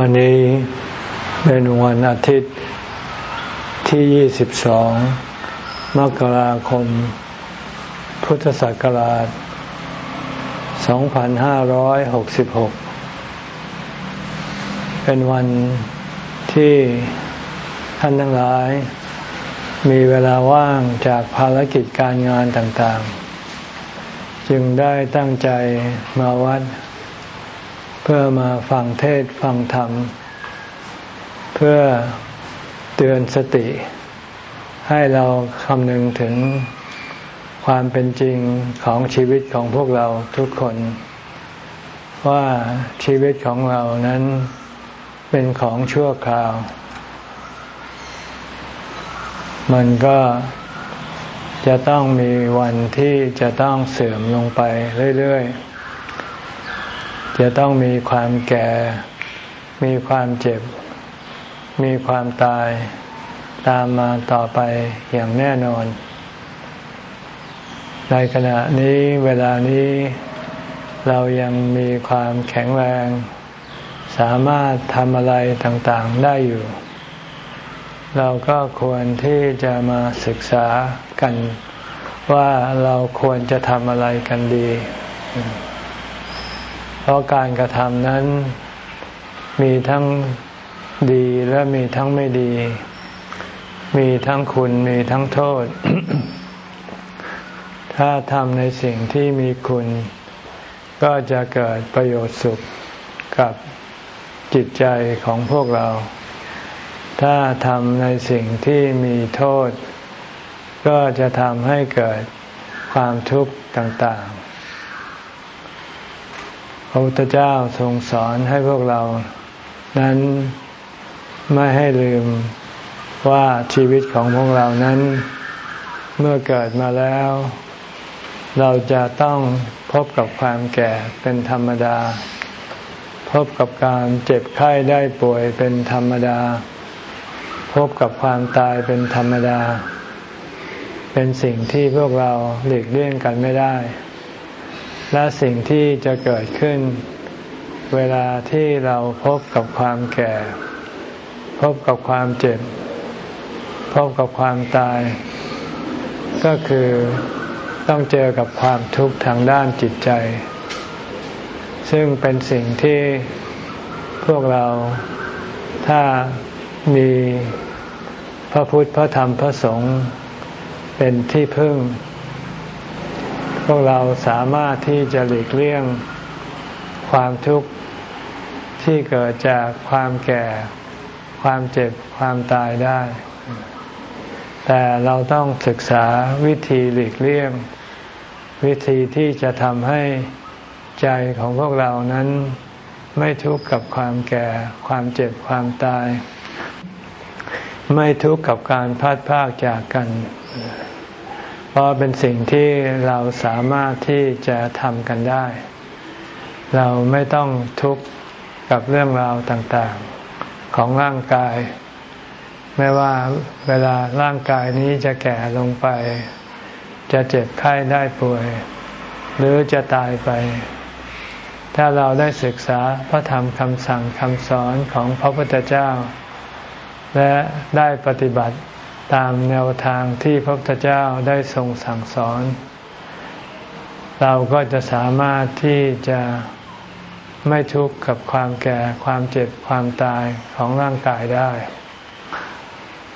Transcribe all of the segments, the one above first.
วันนี้เป็นวันอาทิตย์ที่ 22 มกราคม พุทธศักราช 2566 เป็นวันที่ท่านทั้งหลาย มีเวลาว่างจากภารกิจการงานต่างๆ จึงได้ตั้งใจมาวัดเเพื่อมาฟังเทศฟังธรรม เพื่อเตือนสติ ให้เราคำนึงถึงความเป็นจริงของชีวิตของพวกเราทุกคน ว่าชีวิตของเรานั้นเป็นของชั่วคราว มันก็จะต้องมีวันที่จะต้องเสื่อมลงไปเรื่อย ๆ จะต้องมีความแก่ มีความเจ็บ มีความตายตามมาต่อไปอย่างแน่นอน ในขณะนี้เวลานี้เรายังมีความแข็งแรง สามารถทำอะไรต่างๆได้อยู่ เราก็ควรที่จะมาศึกษากัน ว่าเราควรจะทำอะไรกันดี เพราะการกระทำนั้นมีทั้งดีและมีทั้งไม่ดี มีทั้งคุณมีทั้งโทษ ถ้าทำในสิ่งที่มีคุณ ก็จะเกิดประโยชน์สุขกับจิตใจของพวกเรา ถ้าทำในสิ่งที่มีโทษ ก็จะทำให้เกิดความทุกข์ต่าง พระพุทธเจ้าทรงสอนให้พวกเรานั้นไม่ให้ลืมว่าชีวิตของพวกเรานั้นเมื่อเกิดมาแล้ว เราจะต้องพบกับความแก่เป็นธรรมดา พบกับการเจ็บไข้ได้ป่วยเป็นธรรมดา พบกับความตายเป็นธรรมดา เป็นสิ่งที่พวกเราหลีกเลี่ยงกันไม่ได้ และสิ่งที่จะเกิดขึ้น เวลาที่เราพบกับความแก่ พบกับความเจ็บ พบกับความตาย ก็คือต้องเจอกับความทุกข์ทางด้านจิตใจ ซึ่งเป็นสิ่งที่พวกเราถ้ามีพระพุทธพระธรรมพระสงฆ์เป็นที่พึ่ง พวกเราสามารถที่จะหลีกเลี่ยงความทุกข์ที่เกิดจากความแก่ ความเจ็บ ความตายได้ แต่เราต้องศึกษาวิธีหลีกเลี่ยง วิธีที่จะทำให้ใจของพวกเรานั้นไม่ทุกข์กับความแก่ ความเจ็บ ความตาย ไม่ทุกข์กับการพัดพากจากกันเเพราะเป็นสิ่งที่เราสามารถที่จะทำกันได้ เราไม่ต้องทุกข์กับเรื่องราวต่างๆของร่างกาย ไม่ว่าเวลาร่างกายนี้จะแก่ลงไป จะเจ็บไข้ได้ป่วย หรือจะตายไป ถ้าเราได้ศึกษาพระธรรมคำสั่งคำสอนของพระพุทธเจ้า และได้ปฏิบัติ ตามแนวทางที่พระพุทธเจ้าได้ทรงสั่งสอน เราก็จะสามารถที่จะไม่ทุกข์กับความแก่ความเจ็บความตายของร่างกายได้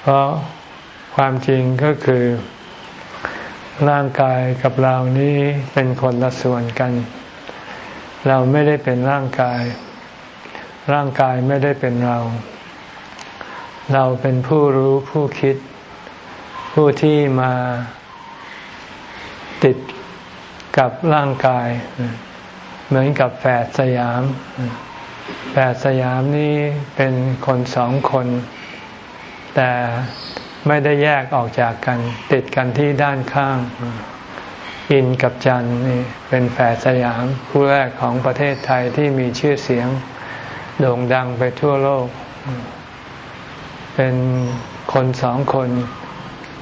เพราะความจริงก็คือ ร่างกายกับเรานี้เป็นคนละส่วนกัน เราไม่ได้เป็นร่างกาย ร่างกายไม่ได้เป็นเรา เราเป็นผู้รู้ผู้คิด ผู้ที่มาติดกับร่างกาย เหมือนกับแฝดสยาม แฝดสยามนี่เป็นคนสองคน แต่ไม่ได้แยกออกจากกัน ติดกันที่ด้านข้าง อินกับจันนี่เป็นแฝดสยามผู้แรกของประเทศไทยที่มีชื่อเสียง โด่งดังไปทั่วโลก เป็นคนสองคน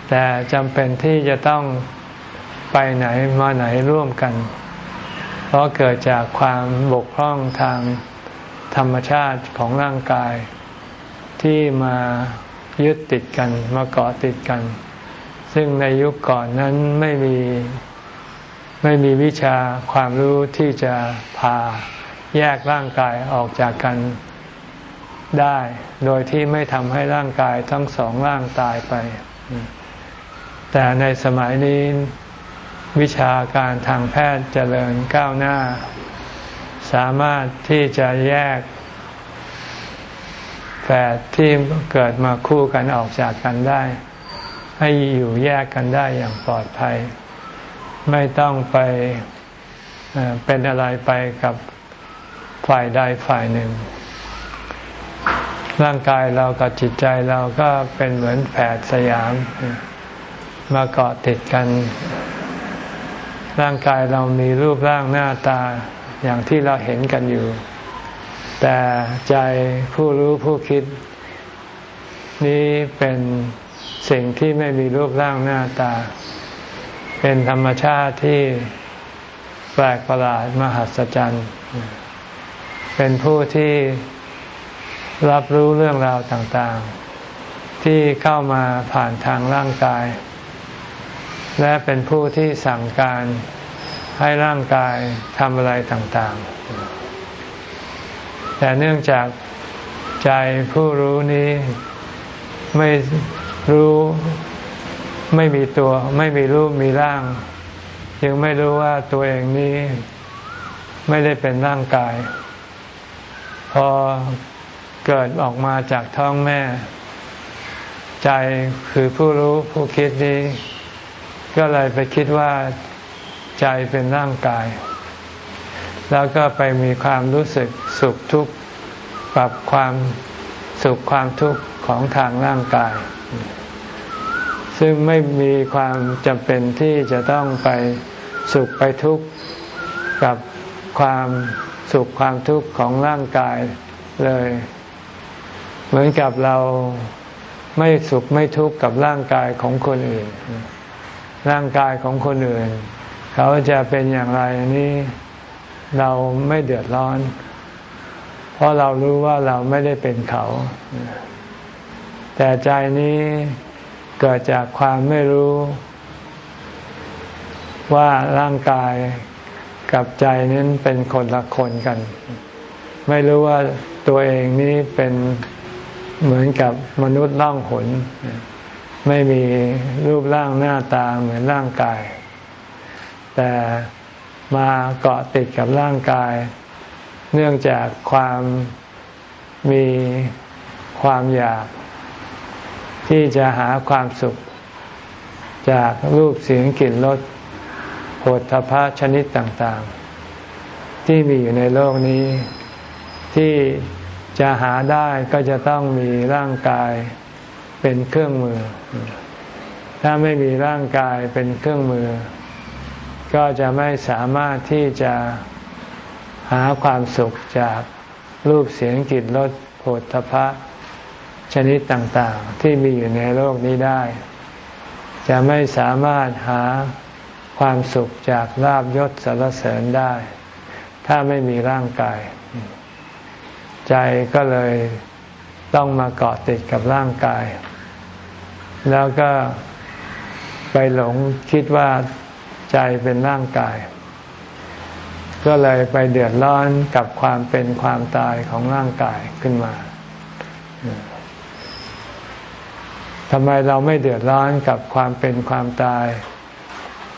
แต่จำเป็นที่จะต้องไปไหนมาไหนร่วมกัน เพราะเกิดจากความบกพร่องทางธรรมชาติของร่างกาย ที่มายึดติดกันมาเกาะติดกัน ซึ่งในยุคก่อนนั้นไม่มีไม่มีวิชาความรู้ที่จะพาแยกร่างกายออกจากกันได้ โดยที่ไม่ทำให้ร่างกายทั้งสองร่างตายไป แต่ในสมัยนี้วิชาการทางแพทย์เจริญก้าวหน้า สามารถที่จะแยกแฝดที่เกิดมาคู่กันออกจากกันได้ ให้อยู่แยกกันได้อย่างปลอดภัย ไม่ต้องไปเป็นอะไรไปกับฝ่ายใดฝ่ายหนึ่ง ร่างกายเรากับจิตใจเราก็เป็นเหมือนแฝดสยาม มาเกาะติดกัน ร่างกายเรามีรูปร่างหน้าตาอย่างที่เราเห็นกันอยู่ แต่ใจผู้รู้ผู้คิด นี้เป็นสิ่งที่ไม่มีรูปร่างหน้าตา เป็นธรรมชาติที่แปลกประหลาดมหัศจรรย์ เป็นผู้ที่รับรู้เรื่องราวต่างๆ ที่เข้ามาผ่านทางร่างกาย และเป็นผู้ที่สั่งการให้ร่างกายทำอะไรต่างๆ แต่เนื่องจากใจผู้รู้นี้ไม่รู้ไม่มีตัว ไม่มีรูปมีร่าง ยังไม่รู้ว่าตัวเองนี้ไม่ได้เป็นร่างกาย พอเกิดออกมาจากท้องแม่ ใจคือผู้รู้ผู้คิดนี้ ก็เลยไปคิดว่าใจเป็นร่างกาย แล้วก็ไปมีความรู้สึกสุขทุกข์ปรับความสุขความทุกข์ของทางร่างกาย ซึ่งไม่มีความจำเป็นที่จะต้องไปสุขไปทุกข์กับความสุขความทุกข์ของร่างกายเลย เหมือนกับเราไม่สุขไม่ทุกข์กับร่างกายของคนอื่น ร่างกายของคนอื่น เขาจะเป็นอย่างไรนี้เราไม่เดือดร้อน เพราะเรารู้ว่าเราไม่ได้เป็นเขา แต่ใจนี้เกิดจากความไม่รู้ ว่าร่างกายกับใจนั้นเป็นคนละคนกัน ไม่รู้ว่าตัวเองนี้เป็นเหมือนกับมนุษย์ล่องหน ไม่มีรูปร่างหน้าตาเหมือนร่างกาย แต่มาเกาะติดกับร่างกาย เนื่องจากความมีความอยาก ที่จะหาความสุข จากรูปเสียงกลิ่นรสโผฏฐพะชนิดต่างๆ ที่มีอยู่ในโลกนี้ ที่จะหาได้ก็จะต้องมีร่างกาย เป็นเครื่องมือ ถ้าไม่มีร่างกายเป็นเครื่องมือ ก็จะไม่สามารถที่จะหาความสุขจากรูปเสียงกลิ่นรสโผฏฐพะชนิดต่างๆ ที่มีอยู่ในโลกนี้ได้ จะไม่สามารถหาความสุขจากลาบยศสารเสริญได้ ถ้าไม่มีร่างกาย ใจก็เลยต้องมาเกาะติดกับร่างกาย แล้วก็ไปหลงคิดว่าใจเป็นร่างกาย ก็เลยไปเดือดร้อนกับความเป็นความตายของร่างกายขึ้นมาทำไมเราไม่เดือดร้อนกับความเป็นความตาย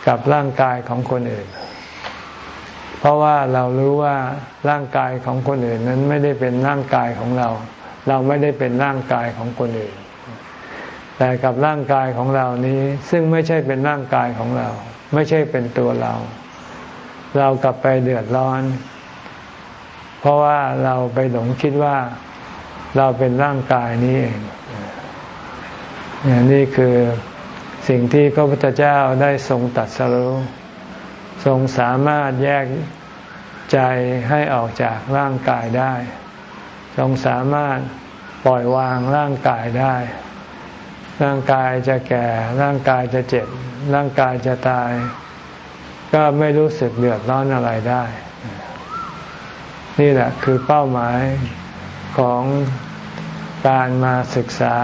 กับร่างกายของคนอื่น เพราะว่าเรารู้ว่าร่างกายของคนอื่นนั้นไม่ได้เป็นร่างกายของเรา เราไม่ได้เป็นร่างกายของคนอื่น แต่กับร่างกายของเรานี้ ซึ่งไม่ใช่เป็นร่างกายของเรา ไม่ใช่เป็นตัวเรา เรากลับไปเดือดร้อน เพราะว่าเราไปหลงคิดว่าเราเป็นร่างกายนี้เองนี่คือสิ่งที่พระพุทธเจ้าได้ทรงตัดสรู้ทรงสามารถแยกใจให้ออกจากร่างกายได้ ทรงสามารถปล่อยวางร่างกายได้ ร่างกายจะแก่ ร่างกายจะเจ็บ ร่างกายจะตาย ก็ไม่รู้สึกเดือดร้อนอะไรได้ นี่แหละคือเป้าหมายของการมาศึกษา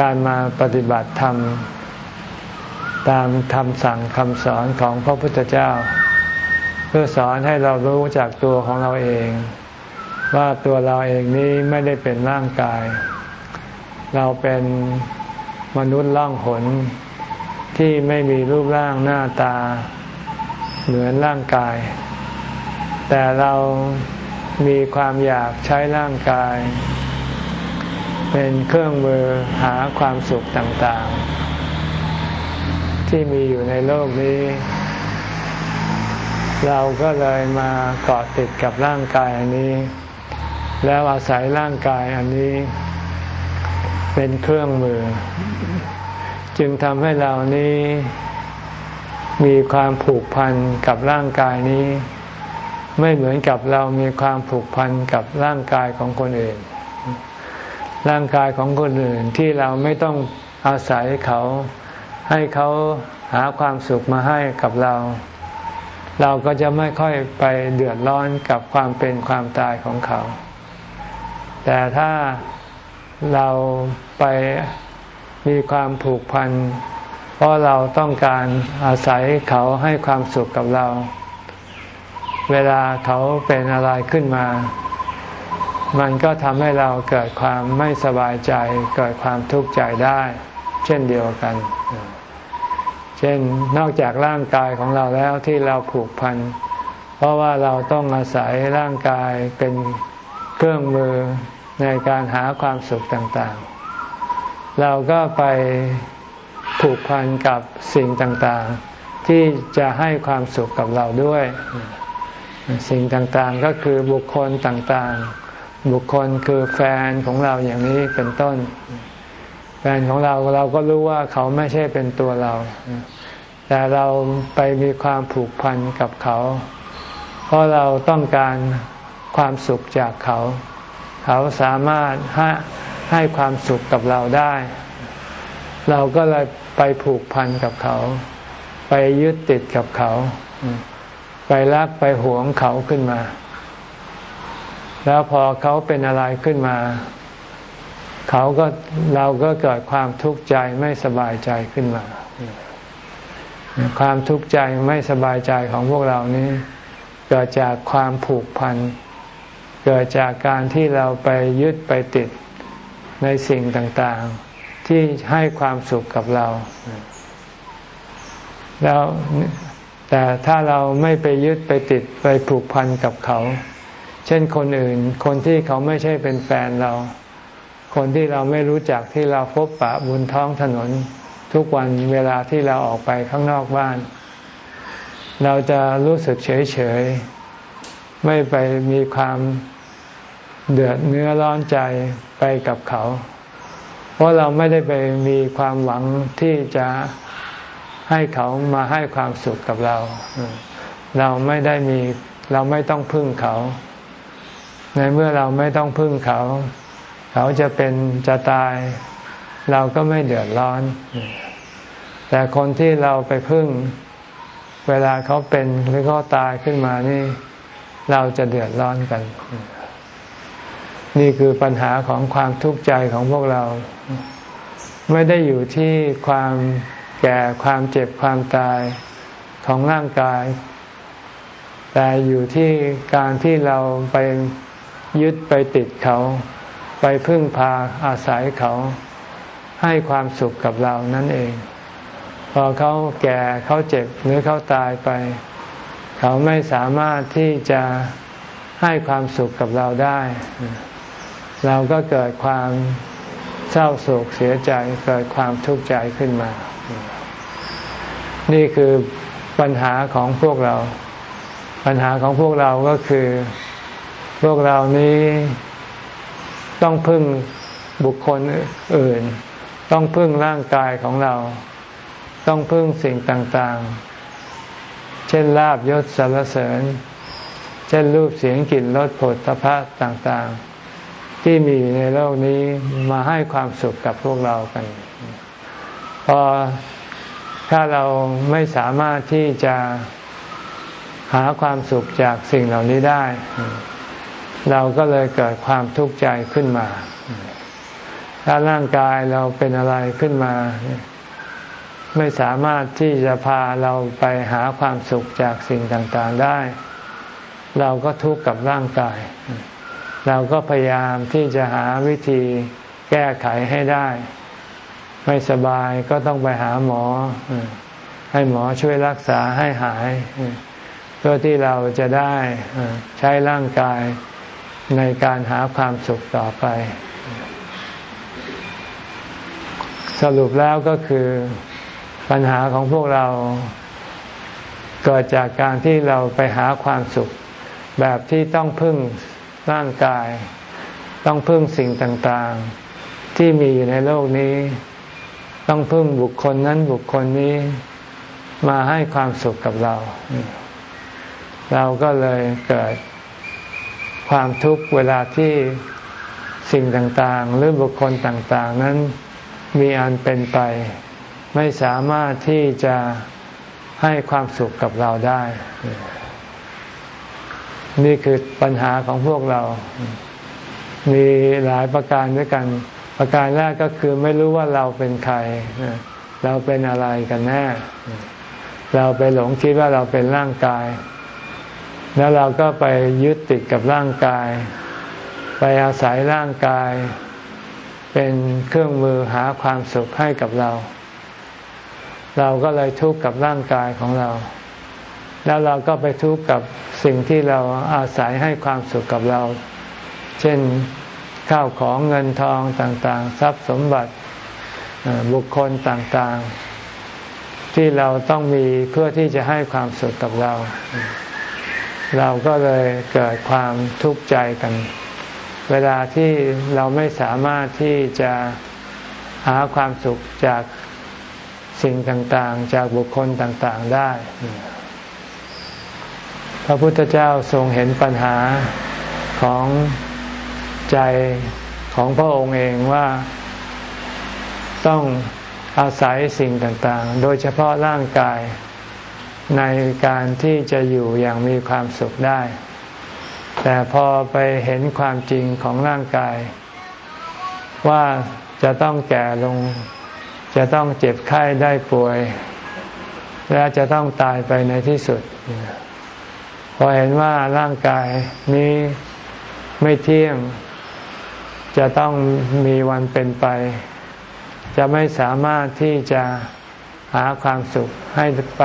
การมาปฏิบัติธรรม ตามคำสั่งคำสอนของพระพุทธเจ้า เพื่อสอนให้เรารู้จากตัวของเราเอง ว่าตัวเราเองนี้ไม่ได้เป็นร่างกาย เราเป็น มนุษย์ล่องหนที่ไม่มีรูปร่างหน้าตา เหมือนร่างกาย แต่เรามีความอยากใช้ร่างกาย เป็นเครื่องมือหาความสุขต่างๆ ที่มีอยู่ในโลกนี้ เราก็เลยมาเกาะติดกับร่างกายอันนี้ แล้วอาศัยร่างกายอันนี้ เป็นเครื่องมือ จึงทำให้เรานี้มีความผูกพันกับร่างกายนี้ ไม่เหมือนกับเรามีความผูกพันกับร่างกายของคนอื่น ร่างกายของคนอื่นที่เราไม่ต้องอาศัยเขาให้เขาหาความสุขมาให้กับเรา เราก็จะไม่ค่อยไปเดือดร้อนกับความเป็นความตายของเขา แต่ถ้าเราไป มีความผูกพัน เพราะเราต้องการอาศัยเขาให้ความสุขกับเรา เวลาเขาเป็นอะไรขึ้นมา มันก็ทำให้เราเกิดความไม่สบายใจ เกิดความทุกข์ใจได้ เช่นเดียวกัน เช่นนอกจากร่างกายของเราแล้วที่เราผูกพัน เพราะว่าเราต้องอาศัยร่างกายเป็นเครื่องมือในการหาความสุขต่างๆ เราก็ไปผูกพันกับสิ่งต่างๆ ที่จะให้ความสุขกับเราด้วย สิ่งต่างๆก็คือบุคคลต่างๆ บุคคลคือแฟนของเราอย่างนี้เป็นต้น แฟนของเราเราก็รู้ว่าเขาไม่ใช่เป็นตัวเรา แต่เราไปมีความผูกพันกับเขา เพราะเราต้องการความสุขจากเขา เขาสามารถ ให้ความสุขกับเราได้ เราก็เลยไปผูกพันกับเขา ไปยึดติดกับเขา ไปรักไปหวงเขาขึ้นมา แล้วพอเขาเป็นอะไรขึ้นมา เขาก็เราก็เกิดความทุกข์ใจไม่สบายใจขึ้นมา ความทุกข์ใจไม่สบายใจของพวกเรานี้ เกิดจากความผูกพันเกิดจากการที่เราไปยึดไปติด ในสิ่งต่างๆ ที่ให้ความสุขกับเรา แล้วแต่ถ้าเราไม่ไปยึดไปติดไปผูกพันกับเขา เช่นคนอื่น คนที่เขาไม่ใช่เป็นแฟนเรา คนที่เราไม่รู้จักที่เราพบปะบนท้องถนน ทุกวันเวลาที่เราออกไปข้างนอกบ้าน เราจะรู้สึกเฉยเฉยไม่ไปมีความ เดือดเนื้อร้อนใจไปกับเขา เพราะเราไม่ได้ไปมีความหวังที่จะให้เขามาให้ความสุขกับเรา เราไม่ได้มีเราไม่ต้องพึ่งเขา ในเมื่อเราไม่ต้องพึ่งเขา เขาจะเป็นจะตาย เราก็ไม่เดือดร้อน แต่คนที่เราไปพึ่ง เวลาเขาเป็นหรือเขาตายขึ้นมานี่ เราจะเดือดร้อนกัน นี่คือปัญหาของความทุกข์ใจของพวกเรา ไม่ได้อยู่ที่ความแก่ความเจ็บความตายของร่างกาย แต่อยู่ที่การที่เราไปยึดไปติดเขา ไปพึ่งพาอาศัยเขาให้ความสุขกับเรานั่นเอง พอเขาแก่เขาเจ็บหรือเขาตายไป เขาไม่สามารถที่จะให้ความสุขกับเราได้ เราก็เกิดความเศร้าโศกเสียใจเกิดความทุกข์ใจขึ้นมา นี่คือปัญหาของพวกเรา ปัญหาของพวกเราก็คือ พวกเรานี้ต้องพึ่งบุคคลอื่น ต้องพึ่งร่างกายของเรา ต้องพึ่งสิ่งต่างๆ เช่นลาบยศสรรเสริญ เช่นรูปเสียงกลิ่นรสผลพระต่างๆ ที่มีในโลกนี้มาให้ความสุขกับพวกเรากัน พอถ้าเราไม่สามารถที่จะหาความสุขจากสิ่งเหล่านี้ได้ เราก็เลยเกิดความทุกข์ใจขึ้นมา ถ้าร่างกายเราเป็นอะไรขึ้นมา ไม่สามารถที่จะพาเราไปหาความสุขจากสิ่งต่างๆได้ เราก็ทุกข์กับร่างกาย เราก็พยายามที่จะหาวิธีแก้ไขให้ได้ ไม่สบายก็ต้องไปหาหมอ ให้หมอช่วยรักษาให้หาย เพื่อที่เราจะได้ใช้ร่างกายในการหาความสุขต่อไป สรุปแล้วก็คือปัญหาของพวกเราเกิดจากการที่เราไปหาความสุข แบบที่ต้องพึ่ง ร่างกาย ต้องพึ่งสิ่งต่างๆ ที่มีอยู่ในโลกนี้ ต้องพึ่งบุคคลนั้นบุคคลนี้มาให้ความสุขกับเรา เราก็เลยเกิดความทุกข์เวลาที่สิ่งต่างๆ หรือบุคคลต่างๆ นั้นมีอันเป็นไป ไม่สามารถที่จะให้ความสุขกับเราได้ นี่คือปัญหาของพวกเรา มีหลายประการด้วยกัน ประการแรกก็คือไม่รู้ว่าเราเป็นใคร เราเป็นอะไรกันแน่ เราไปหลงคิดว่าเราเป็นร่างกาย แล้วเราก็ไปยึดติดกับร่างกาย ไปอาศัยร่างกาย เป็นเครื่องมือหาความสุขให้กับเรา เราก็เลยทุกข์กับร่างกายของเรา แล้วเราก็ไปทุกข์กับสิ่งที่เราอาศัยให้ความสุขกับเรา เช่นข้าวของเงินทองต่างๆ ทรัพย์สมบัติบุคคลต่างๆ ที่เราต้องมีเพื่อที่จะให้ความสุขกับเรา เราก็เลยเกิดความทุกข์ใจกัน เวลาที่เราไม่สามารถที่จะหาความสุขจากสิ่งต่างๆ จากบุคคลต่างๆได้ พระพุทธเจ้าทรงเห็นปัญหาของใจของพระองค์เองว่าต้องอาศัยสิ่งต่างๆ โดยเฉพาะร่างกายในการที่จะอยู่อย่างมีความสุขได้ แต่พอไปเห็นความจริงของร่างกาย ว่าจะต้องแก่ลง จะต้องเจ็บไข้ได้ป่วย และจะต้องตายไปในที่สุด พอเห็นว่าร่างกายนี้ไม่เที่ยง จะต้องมีวันเป็นไป จะไม่สามารถที่จะหาความสุขให้ไป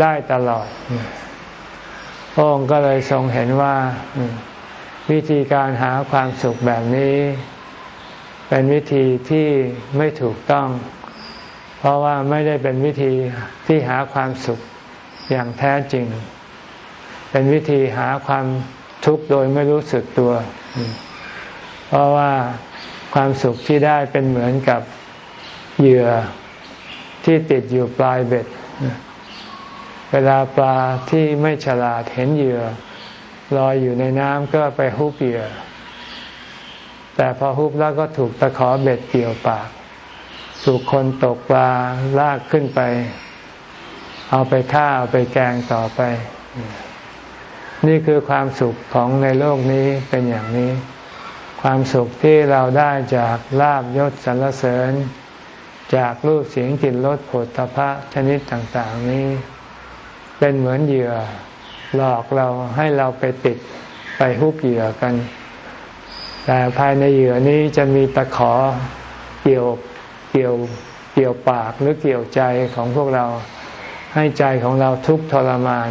ได้ตลอด พระองค์ก็เลยทรงเห็นว่าวิธีการหาความสุขแบบนี้ เป็นวิธีที่ไม่ถูกต้อง เพราะว่าไม่ได้เป็นวิธีที่หาความสุขอย่างแท้จริง เป็นวิธีหาความทุกข์โดยไม่รู้สึกตัว เพราะว่าความสุขที่ได้เป็นเหมือนกับเหยื่อที่ติดอยู่ปลายเบ็ด เวลาปลาที่ไม่ฉลาดเห็นเหยื่อลอยอยู่ในน้ำก็ไปฮุบเหยื่อ แต่พอฮุบแล้วก็ถูกตะขอเบ็ดเกี่ยวปาก ถูกคนตกปลาลากขึ้นไป เอาไปฆ่าเอาไปแกงต่อไป นี่คือความสุขของในโลกนี้เป็นอย่างนี้ ความสุขที่เราได้จากลาบยศสรรเสริญ จากรูปเสียงกลิ่นรสผลทพะชนิดต่างๆนี้ เป็นเหมือนเหยื่อ หลอกเราให้เราไปติดไปฮุบเหยื่อกัน แต่ภายในเหยื่อนี้จะมีตะขอเกี่ยวเกี่ยวเกี่ยวปากหรือเกี่ยวใจของพวกเราให้ใจของเราทุกทรมาน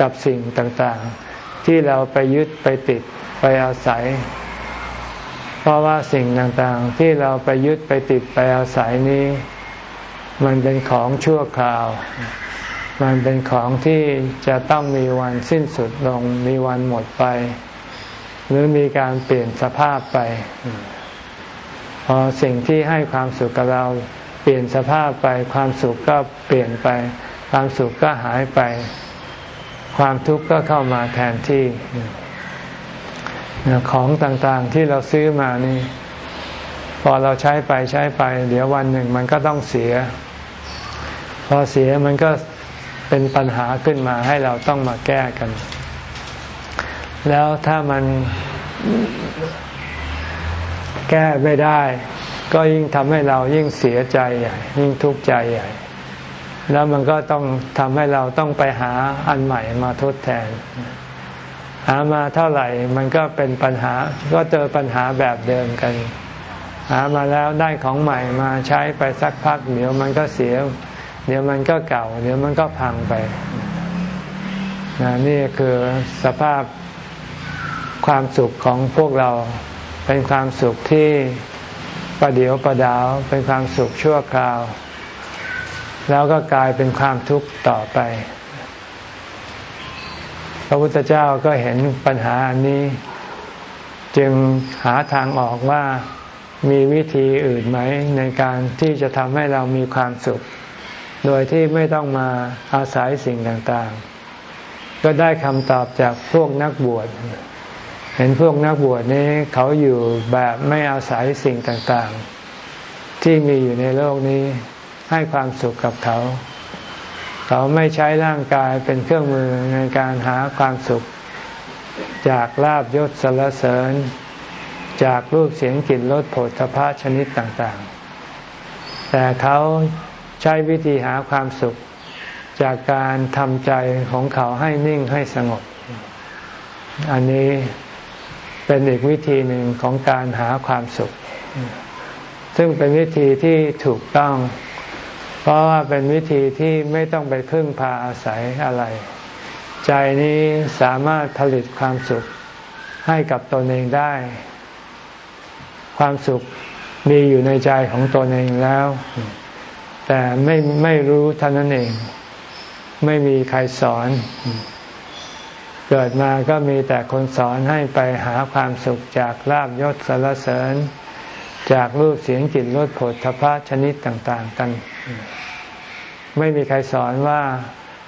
กับสิ่งต่างๆ ที่เราไปยึดไปติดไปอาศัย เพราะว่าสิ่งต่างๆ ที่เราไปยึดไปติดไปอาศัยนี้ มันเป็นของชั่วคราว มันเป็นของที่จะต้องมีวันสิ้นสุดลงมีวันหมดไป หรือมีการเปลี่ยนสภาพไป พอสิ่งที่ให้ความสุขกับเราเปลี่ยนสภาพไปความสุขก็เปลี่ยนไป ความสุขก็หายไป ความทุกข์ก็เข้ามาแทนที่ของต่างๆที่เราซื้อมานี่ พอเราใช้ไปใช้ไป เดี๋ยววันหนึ่งมันก็ต้องเสีย พอเสียมันก็เป็นปัญหาขึ้นมาให้เราต้องมาแก้กัน แล้วถ้ามันแก้ไม่ได้ ก็ยิ่งทำให้เรายิ่งเสียใจใหญ่ยิ่งทุกข์ใจใหญ่ แล้วมันก็ต้องทำให้เราต้องไปหาอันใหม่มาทดแทน หามาเท่าไหร่มันก็เป็นปัญหา ก็เจอปัญหาแบบเดิมกัน หามาแล้วได้ของใหม่มาใช้ไปสักพักเดี๋ยวมันก็เสีย เดี๋ยวมันก็เก่า เดี๋ยวมันก็พังไปนี่คือสภาพความสุขของพวกเราเป็นความสุขที่ประเดียวประดาว เป็นความสุขชั่วคราว แล้วก็กลายเป็นความทุกข์ต่อไป พระพุทธเจ้าก็เห็นปัญหาอันนี้ จึงหาทางออกว่ามีวิธีอื่นไหมในการที่จะทำให้เรามีความสุข โดยที่ไม่ต้องมาอาศัยสิ่งต่างๆ ก็ได้คำตอบจากพวกนักบวช เห็นพวกนักบวชนี้เขาอยู่แบบไม่อาศัยสิ่งต่างๆ ที่มีอยู่ในโลกนี้ ให้ความสุขกับเขา เขาไม่ใช้ร่างกายเป็นเครื่องมือในการหาความสุข จากลาบยศสรรเสริญ จากรูปเสียงกลิ่นรสผลทพะชนิดต่างๆ แต่เขาใช้วิธีหาความสุข จากการทำใจของเขาให้นิ่งให้สงบ อันนี้เป็นอีกวิธีหนึ่งของการหาความสุข ซึ่งเป็นวิธีที่ถูกต้อง เพราะว่าเป็นวิธีที่ไม่ต้องไปพึ่งพาอาศัยอะไร ใจนี้สามารถผลิตความสุขให้กับตนเองได้ ความสุขมีอยู่ในใจของตนเองแล้ว แต่ไม่ไม่รู้เท่านั้นเอง ไม่มีใครสอน เกิดมาก็มีแต่คนสอนให้ไปหาความสุขจากลาบยศสารเสริญ จากรูปเสียงกลิ่นรสผลทพะชนิดต่าง ๆ กัน ไม่มีใครสอนว่า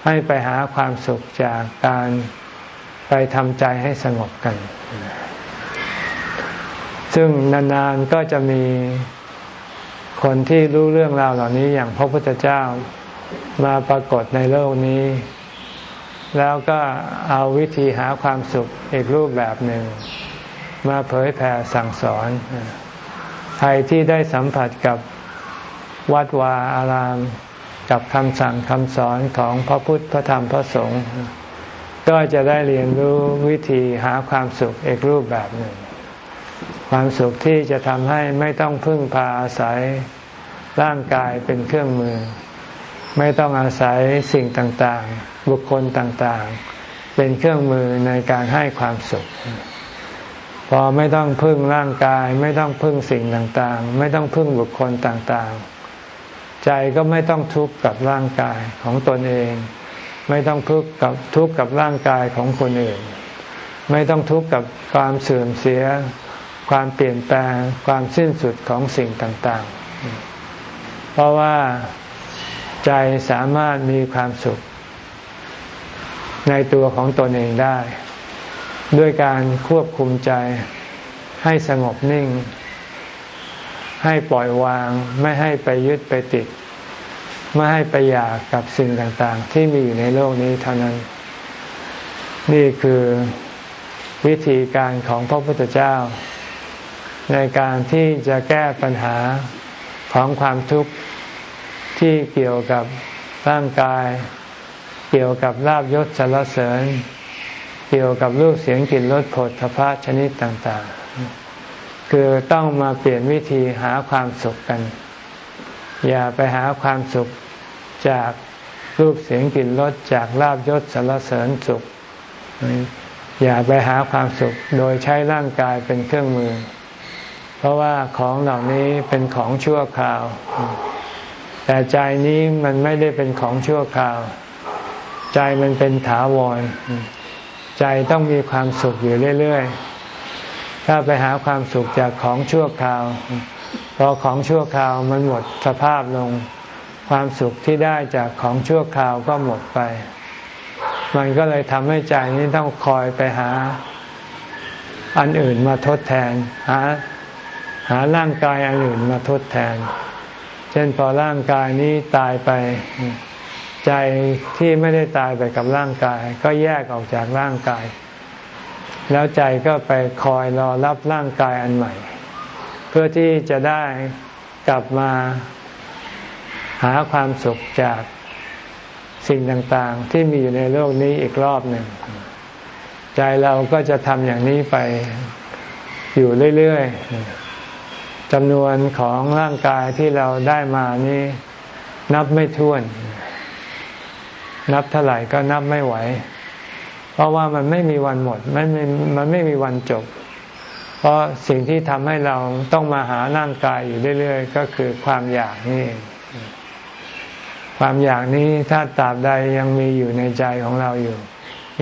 ให้ไปหาความสุขจากการไปทำใจให้สงบกัน ซึ่งนานๆก็จะมีคนที่รู้เรื่องราวเหล่านี้อย่างพระพุทธเจ้ามาปรากฏในโลกนี้ แล้วก็เอาวิธีหาความสุขอีกรูปแบบหนึ่ง มาเผยแผ่สั่งสอน ใครที่ได้สัมผัสกับ วัดวาอาราม กับคำสั่งคำสอนของพระพุทธพระธรรมพระสงฆ์ก็จะได้เรียนรู้วิธีหาความสุขอีกรูปแบบหนึ่ง ความสุขที่จะทำให้ไม่ต้องพึ่งพาอาศัยร่างกายเป็นเครื่องมือ ไม่ต้องอาศัยสิ่งต่างๆ บุคคลต่างๆ เป็นเครื่องมือในการให้ความสุข พอไม่ต้องพึ่งร่างกาย ไม่ต้องพึ่งสิ่งต่างๆ ไม่ต้องพึ่งบุคคลต่างๆ ใจก็ไม่ต้องทุกข์กับร่างกายของตนเอง ไม่ต้องทุกข์กับทุกข์กับร่างกายของคนอื่น ไม่ต้องทุกข์กับความเสื่อมเสีย ความเปลี่ยนแปลงความสิ้นสุดของสิ่งต่างๆ เพราะว่าใจสามารถมีความสุข ในตัวของตนเองได้ ด้วยการควบคุมใจให้สงบนิ่ง ให้ปล่อยวางไม่ให้ไปยึดไปติด ไม่ให้ไปอยากกับสิ่งต่างๆ ที่มีอยู่ในโลกนี้เท่านั้น นี่คือวิธีการของพระพุทธเจ้า ในการที่จะแก้ปัญหาของความทุกข์ที่เกี่ยวกับร่างกาย เกี่ยวกับลาบยศสารเสริญ เกี่ยวกับรูปเสียงกลิ่นรสผลทพะชนิดต่าง ๆ คือต้องมาเปลี่ยนวิธีหาความสุขกัน อย่าไปหาความสุขจากรูปเสียงกลิ่นรสจากลาบยศสารเสริญสุข อย่าไปหาความสุขโดยใช้ร่างกายเป็นเครื่องมือ เพราะว่าของเหล่านี้เป็นของชั่วคราว แต่ใจนี้มันไม่ได้เป็นของชั่วคราว ใจมันเป็นถาวร ใจต้องมีความสุขอยู่เรื่อย ๆ ถ้าไปหาความสุขจากของชั่วคราว พอของชั่วคราวมันหมดสภาพลง ความสุขที่ได้จากของชั่วคราวก็หมดไป มันก็เลยทำให้ใจนี้ต้องคอยไปหาอันอื่นมาทดแทน หาหาร่างกายอันอื่นมาทดแทน เช่นพอร่างกายนี้ตายไป ใจที่ไม่ได้ตายไปกับร่างกาย ก็แยกออกจากร่างกาย แล้วใจก็ไปคอยรอรับร่างกายอันใหม่ เพื่อที่จะได้กลับมาหาความสุขจากสิ่งต่างๆ ที่มีอยู่ในโลกนี้อีกรอบหนึ่ง ใจเราก็จะทำอย่างนี้ไปอยู่เรื่อยๆจำนวนของร่างกายที่เราได้มานี้นับไม่ถ้วน นับเท่าไหร่ก็นับไม่ไหว เพราะว่ามันไม่มีวันหมดมันไม่มันไม่มีวันจบ เพราะสิ่งที่ทำให้เราต้องมาหาร่างกายอยู่เรื่อยๆ ก็คือความอยากนี่ความอยากนี้ถ้าตราบใดยังมีอยู่ในใจของเราอยู่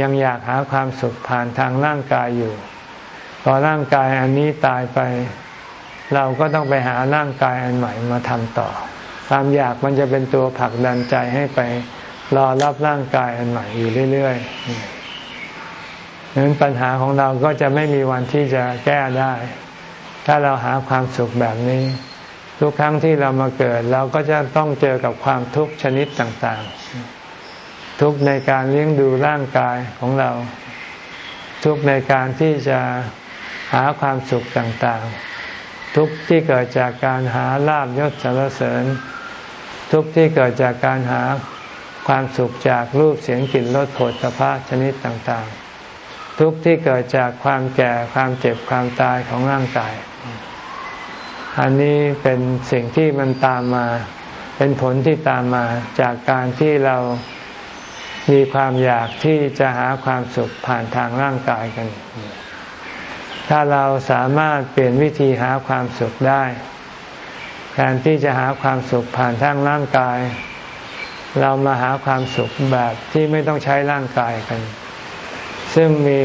ยังอยากหาความสุขผ่านทางร่างกายอยู่พอร่างกายอันนี้ตายไป เราก็ต้องไปหาร่างกายอันใหม่มาทำต่อ ความอยากมันจะเป็นตัวผลักดันใจให้ไปรอรับร่างกายอันใหม่อยู่เรื่อย ๆ ดังนั้นปัญหาของเราก็จะไม่มีวันที่จะแก้ได้ ถ้าเราหาความสุขแบบนี้ ทุกครั้งที่เรามาเกิด เราก็จะต้องเจอกับความทุกข์ชนิดต่างๆ ทุกในการเลี้ยงดูร่างกายของเรา ทุกในการที่จะหาความสุขต่างๆ ทุกที่เกิดจากการหาลาบยศสารเสริญ ทุกที่เกิดจากการหาความสุขจากรูปเสียงกลิ่นรสโผฏฐพะชนิดต่างๆ ทุกที่เกิดจากความแก่ความเจ็บความตายของร่างกาย อันนี้เป็นสิ่งที่มันตามมา เป็นผลที่ตามมาจากการที่เรามีความอยากที่จะหาความสุขผ่านทางร่างกายกัน ถ้าเราสามารถเปลี่ยนวิธีหาความสุขได้ แทนที่จะหาความสุขผ่านทางร่างกาย เรามาหาความสุขแบบที่ไม่ต้องใช้ร่างกายกัน ซึ่งมี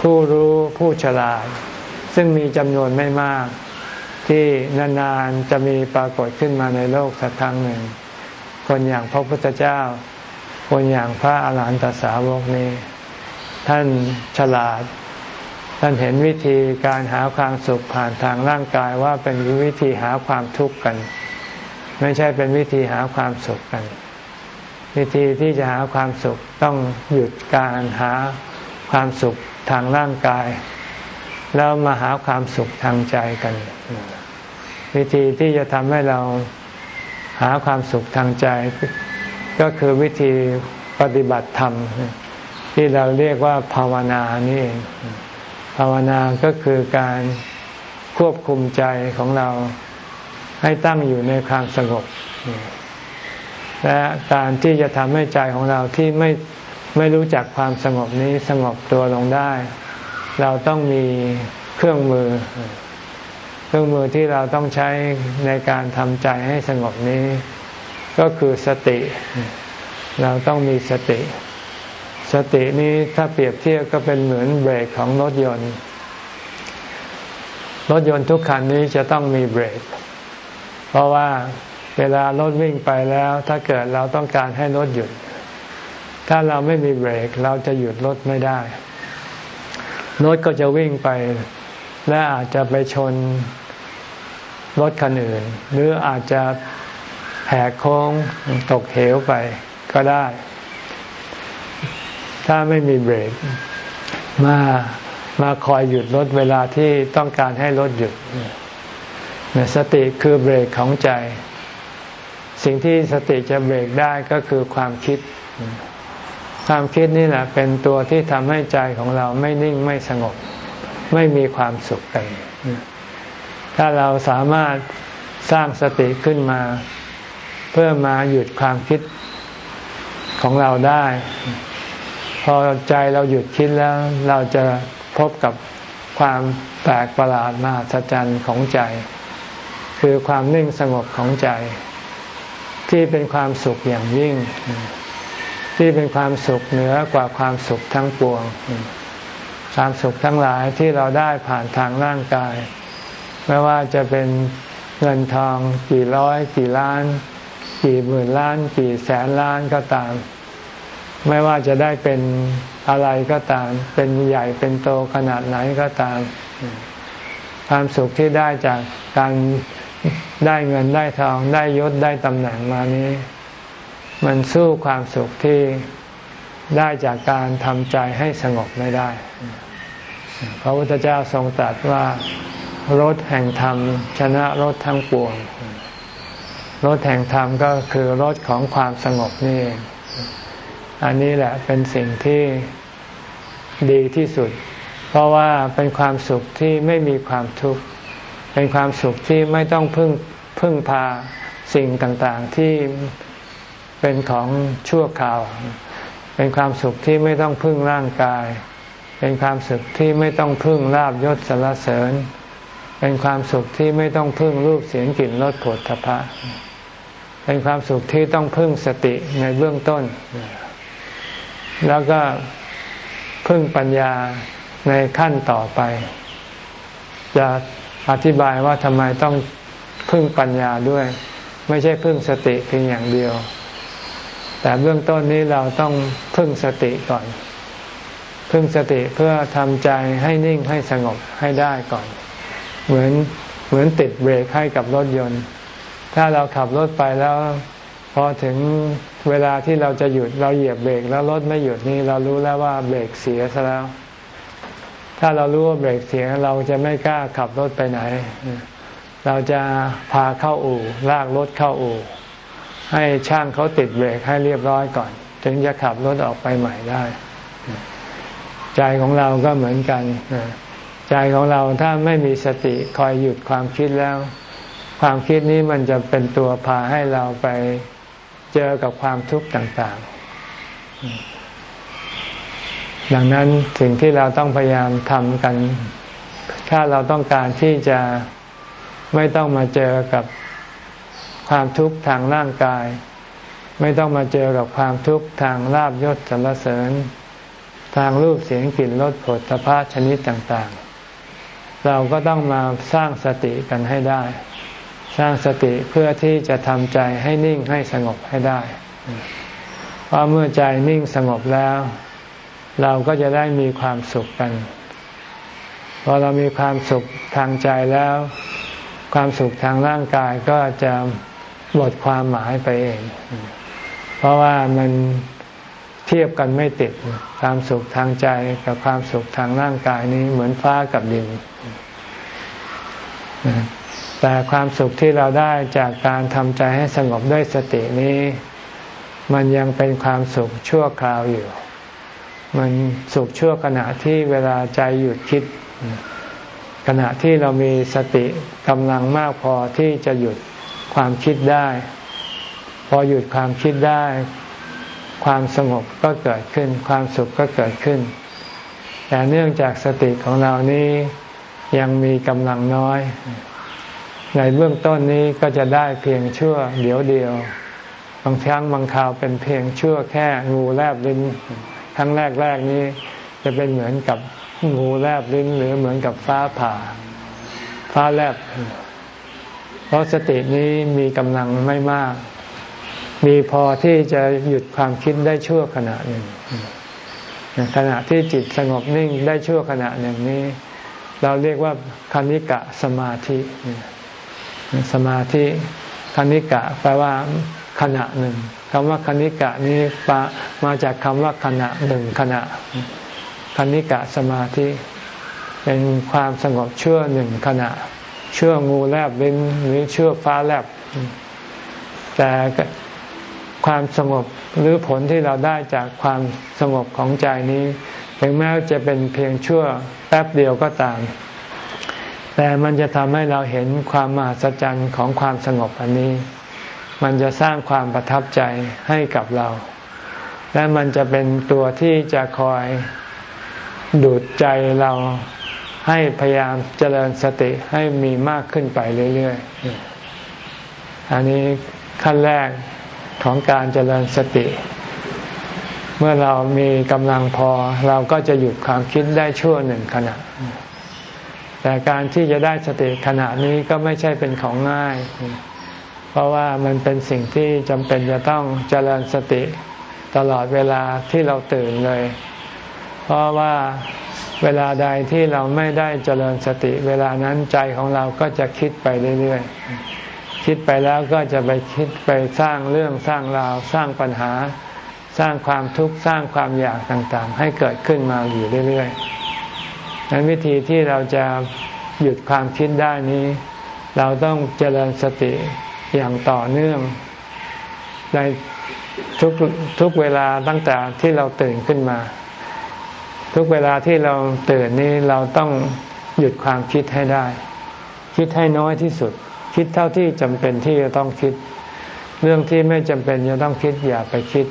ผู้รู้ผู้ฉลาด ซึ่งมีจำนวนไม่มาก ที่นานๆจะมีปรากฏขึ้นมาในโลกสักครั้งหนึ่ง คนอย่างพระพุทธเจ้า คนอย่างพระอาหารหันตสาวกนี้ ท่านฉลาด ท่านเห็นวิธีการหาความสุขผ่านทางร่างกายว่าเป็นวิธีหาความทุกข์กัน ไม่ใช่เป็นวิธีหาความสุขกัน วิธีที่จะหาความสุขต้องหยุดการหาความสุขทางร่างกาย แล้วมาหาความสุขทางใจกัน วิธีที่จะทำให้เราหาความสุขทางใจ ก็คือวิธีปฏิบัติธรรม ที่เราเรียกว่าภาวนานี่เองภาวนาก็คือการควบคุมใจของเราให้ตั้งอยู่ในความสงบ และการที่จะทำให้ใจของเราที่ไม่ไม่รู้จักความสงบนี้สงบตัวลงได้ เราต้องมีเครื่องมือ เครื่องมือที่เราต้องใช้ในการทำใจให้สงบนี้ ก็คือสติ เราต้องมีสติ สตินี้ถ้าเปรียบเทียบก็เป็นเหมือนเบรกของรถยนต์ รถยนต์ทุกคันนี้จะต้องมีเบรก เพราะว่า เวลารถวิ่งไปแล้ว ถ้าเกิดเราต้องการให้รถหยุด ถ้าเราไม่มีเบรก เราจะหยุดรถไม่ได้ รถก็จะวิ่งไป และอาจจะไปชนรถคันอื่น หรืออาจจะแหกโค้งตกเหวไปก็ได้ ถ้าไม่มีเบรก มามาคอยหยุดรถเวลาที่ต้องการให้รถหยุดสติคือเบรกของใจ สิ่งที่สติจะเบรกได้ก็คือความคิด ความคิดนี่แหละเป็นตัวที่ทำให้ใจของเราไม่นิ่งไม่สงบ ไม่มีความสุขกัน ถ้าเราสามารถสร้างสติขึ้นมา เพื่อมาหยุดความคิดของเราได้ พอใจเราหยุดคิดแล้ว เราจะพบกับความแปลกประหลาดมหัศจรรย์ของใจ คือความนิ่งสงบของใจ ที่เป็นความสุขอย่างยิ่ง ที่เป็นความสุขเหนือกว่าความสุขทั้งปวง ความสุขทั้งหลายที่เราได้ผ่านทางร่างกาย ไม่ว่าจะเป็นเงินทองกี่ร้อย กี่ล้าน กี่หมื่นล้าน กี่แสนล้านก็ตาม ไม่ว่าจะได้เป็นอะไรก็ตาม เป็นใหญ่เป็นโตขนาดไหนก็ตาม ความสุขที่ได้จากการ ได้เงินได้ทองได้ยศได้ตำแหน่งมานี้ มันสู้ความสุขที่ได้จากการทำใจให้สงบไม่ได้ พระพุทธเจ้าทรงตรัสว่ารถแห่งธรรม ชนะรถทั้งปวง รถแห่งธรรมก็คือรถของความสงบนี่เองอันนี้แหละเป็นสิ่งที่ดีที่สุด เพราะว่าเป็นความสุขที่ไม่มีความทุกข์ เป็นความสุขที่ไม่ต้องพึ่งพึ่งพาสิ่งต่างๆที่เป็นของชั่วคราว เป็นความสุขที่ไม่ต้องพึ่งร่างกาย เป็นความสุขที่ไม่ต้องพึ่งลาบยศสรรเสริญ เป็นความสุขที่ไม่ต้องพึ่งรูปเสียงกลิ่นรสผลทพะเป็นความสุขที่ต้องพึ่งสติในเบื้องต้น แล้วก็พึ่งปัญญาในขั้นต่อไป จะ อธิบายว่าทำไมต้องพึ่งปัญญาด้วย ไม่ใช่พึ่งสติเพียงอย่างเดียว แต่เบื้องต้นนี้เราต้องพึ่งสติก่อน พึ่งสติเพื่อทำใจให้นิ่งให้สงบให้ได้ก่อน เหมือนเหมือนติดเบรกให้กับรถยนต์ ถ้าเราขับรถไปแล้ว พอถึงเวลาที่เราจะหยุดเราเหยียบเบรกแล้วรถไม่หยุดนี่เรารู้แล้วว่าเบรกเสียซะแล้ว ถ้าเรารู้ว่าเบรกเสียเราจะไม่กล้าขับรถไปไหน เราจะพาเข้าอู่ลากรถเข้าอู่ ให้ช่างเขาติดเบรกให้เรียบร้อยก่อน ถึงจะขับรถออกไปใหม่ได้ ใจของเราก็เหมือนกันใจของเราถ้าไม่มีสติคอยหยุดความคิดแล้ว ความคิดนี้มันจะเป็นตัวพาให้เราไปเจอกับความทุกข์ต่าง ๆ ดังนั้นสิ่งที่เราต้องพยายามทำกัน ถ้าเราต้องการที่จะไม่ต้องมาเจอกับความทุกข์ทางร่างกาย ไม่ต้องมาเจอกับความทุกข์ทางลาบยศสรรเสริญ ทางรูปเสียงกลิ่นรสผลพาชนิดต่างๆ เราก็ต้องมาสร้างสติกันให้ได้ สร้างสติเพื่อที่จะทำใจให้นิ่งให้สงบให้ได้ เพราะเมื่อใจนิ่งสงบแล้ว เราก็จะได้มีความสุขกัน พอเรามีความสุขทางใจแล้ว ความสุขทางร่างกายก็จะหมดความหมายไปเอง เพราะว่ามันเทียบกันไม่ติด ความสุขทางใจกับความสุขทางร่างกายนี้เหมือนฟ้ากับดิน แต่ความสุขที่เราได้จากการทำใจให้สงบด้วยสตินี้ มันยังเป็นความสุขชั่วคราวอยู่ มันสุขชั่วขณะที่เวลาใจหยุดคิด ขณะที่เรามีสติกำลังมากพอที่จะหยุดความคิดได้ พอหยุดความคิดได้ ความสงบก็เกิดขึ้น ความสุขก็เกิดขึ้น แต่เนื่องจากสติของเรานี้ยังมีกำลังน้อย ในเบื้องต้นนี้ก็จะได้เพียงชั่วเดียวเดียว บางครั้งบางคราวเป็นเพียงชั่วแค่งูแลบลิ้น รั้งแรกแรกนี้ จะเป็นเหมือนกับงูแลบลิ้นหรือเหมือนกับฟ้าผ่า ฟ้าแลบ เพราะสตินี้มีกำลังไม่มาก มีพอที่จะหยุดความคิดได้ชั่วขณะหนึ่งขณะที่จิตสงบนิ่งได้ชั่วขณะหนึ่งนี้ เราเรียกว่าคณิกะสมาธิ สมาธิคณิกะแปลว่า ขณะหนึ่งคำว่าคณิกะนี้มาจากคำว่าขณะหนึ่งขณะคณิกะสมาธิ เป็นความสงบชั่วหนึ่งขณะ ชั่วงูแลบลิ้นหรือชั่วฟ้าแลบ แต่ความสงบหรือผลที่เราได้จากความสงบของใจนี้ ถึงแม้จะเป็นเพียงชั่วแป๊บเดียวก็ตาม แต่มันจะทำให้เราเห็นความมหัศจรรย์ของความสงบอันนี้ มันจะสร้างความประทับใจให้กับเรา และมันจะเป็นตัวที่จะคอยดูดใจเราให้พยายามเจริญสติให้มีมากขึ้นไปเรื่อยๆ อันนี้ขั้นแรกของการเจริญสติ เมื่อเรามีกำลังพอเราก็จะหยุดความคิดได้ชั่วหนึ่งขณะ แต่การที่จะได้สติขณะนี้ก็ไม่ใช่เป็นของง่าย เพราะว่ามันเป็นสิ่งที่จำเป็นจะต้องเจริญสติตลอดเวลาที่เราตื่นเลย เพราะว่าเวลาใดที่เราไม่ได้เจริญสติ เวลานั้นใจของเราก็จะคิดไปเรื่อยๆ คิดไปแล้วก็จะไปคิดไปสร้างเรื่องสร้างราว สร้างปัญหา สร้างความทุกข์สร้างความอยากต่างๆ ให้เกิดขึ้นมาอยู่เรื่อยๆนั้นวิธีที่เราจะหยุดความคิดได้นี้ เราต้องเจริญสติ อย่างต่อเนื่องในทุกทุกเวลาตั้งแต่ที่เราตื่นขึ้นมา ทุกเวลาที่เราตื่นนี้เราต้องหยุดความคิดให้ได้ คิดให้น้อยที่สุด คิดเท่าที่จำเป็นที่จะต้องคิด เรื่องที่ไม่จำเป็นจะต้องคิดอย่าไปคิด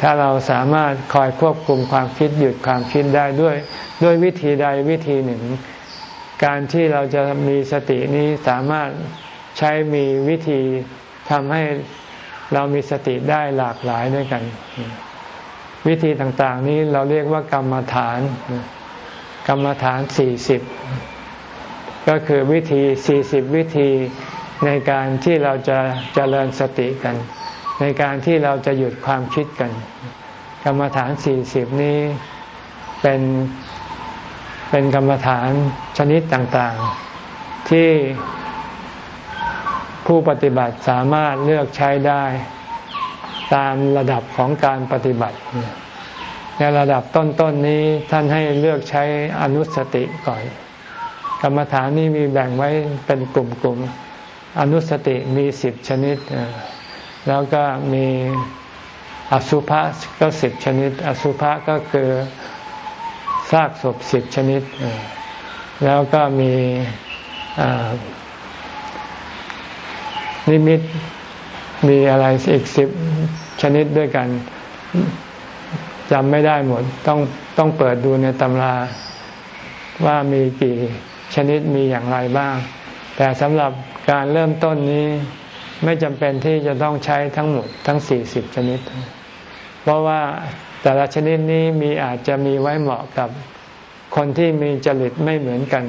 ถ้าเราสามารถคอยควบคุมความคิดหยุดความคิดได้ด้วย ด้วยวิธีใดวิธีหนึ่ง การที่เราจะมีสตินี้สามารถ ใช้มีวิธีทำให้เรามีสติได้หลากหลายด้วยกัน วิธีต่างๆ นี้เราเรียกว่ากรรมฐาน กรรมฐานสี่สิบก็คือวิธีสี่สิบวิธีในการที่เราจะจะเจริญสติกัน ในการที่เราจะหยุดความคิดกัน กรรมฐานสี่สิบนี้เป็นเป็นกรรมฐานชนิดต่างๆ ที่ ผู้ปฏิบัติสามารถเลือกใช้ได้ ตามระดับของการปฏิบัติ ในระดับต้นๆนนี้ท่านให้เลือกใช้อนุสติก่อน กรรมฐานนี้มีแบ่งไว้เป็นกลุ่มๆ อนุสติมีสิบชนิด แล้วก็มีอสุภะก็สิบชนิด อสุภะก็คือซากศพสิบชนิด แล้วก็มี นิมิตมีอะไรอีกสิบชนิดด้วยกันจำไม่ได้หมด ต้องต้องเปิดดูในตำราว่ามีกี่ชนิดมีอย่างไรบ้าง แต่สำหรับการเริ่มต้นนี้ไม่จำเป็นที่จะต้องใช้ทั้งหมดทั้งสี่สิบชนิด เพราะว่าแต่ละชนิดนี้มีอาจจะมีไว้เหมาะกับคนที่มีจริตไม่เหมือนกัน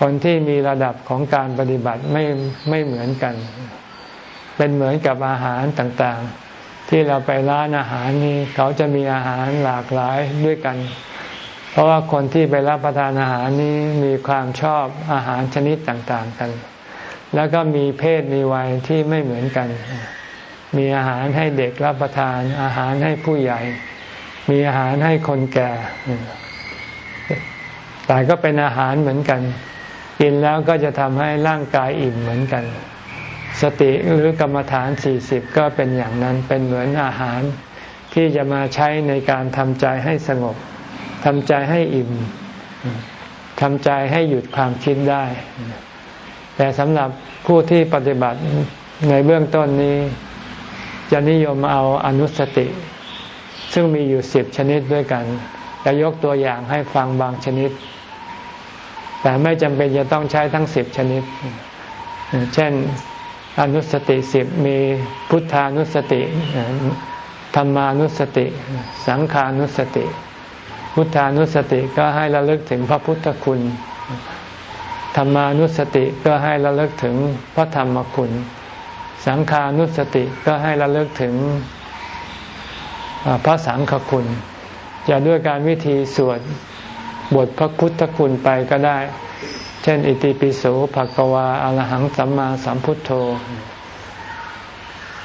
คนที่มีระดับของการปฏิบัติไม่ไม่เหมือนกัน เป็นเหมือนกับอาหารต่างๆ ที่เราไปร้านอาหารนี้เขาจะมีอาหารหลากหลายด้วยกัน เพราะว่าคนที่ไปรับประทานอาหารนี้มีความชอบอาหารชนิดต่างๆกัน แล้วก็มีเพศมีวัยที่ไม่เหมือนกัน มีอาหารให้เด็กรับประทาน อาหารให้ผู้ใหญ่ มีอาหารให้คนแก่ แต่ก็เป็นอาหารเหมือนกัน กินแล้วก็จะทำให้ร่างกายอิ่มเหมือนกัน สติหรือกรรมฐานสี่สิบก็เป็นอย่างนั้นเป็นเหมือนอาหาร ที่จะมาใช้ในการทำใจให้สงบทำใจให้อิ่มทำใจให้หยุดความคิดได้ แต่สำหรับผู้ที่ปฏิบัติในเบื้องต้นนี้ จะนิยมเอาอนุสติ ซึ่งมีอยู่สิบชนิดด้วยกันจะยกตัวอย่างให้ฟังบางชนิด แต่ไม่จำเป็นจะต้องใช้ทั้งสิบชนิด เช่นอนุสติสิบมีพุทธานุสติธรรมานุสติ สังขานุสติ พุทธานุสติก็ให้ระลึกถึงพระพุทธคุณธรรมานุสติก็ให้ระลึกถึงพระธรรมคุณ สังขานุสติก็ให้ระลึกถึงพระสังฆคุณ จะด้วยการวิธีสวด บทพระพุทธคุณไปก็ได้ เช่น อิติปิโสภะกวาอรหังสัมมาสัมพุทโธ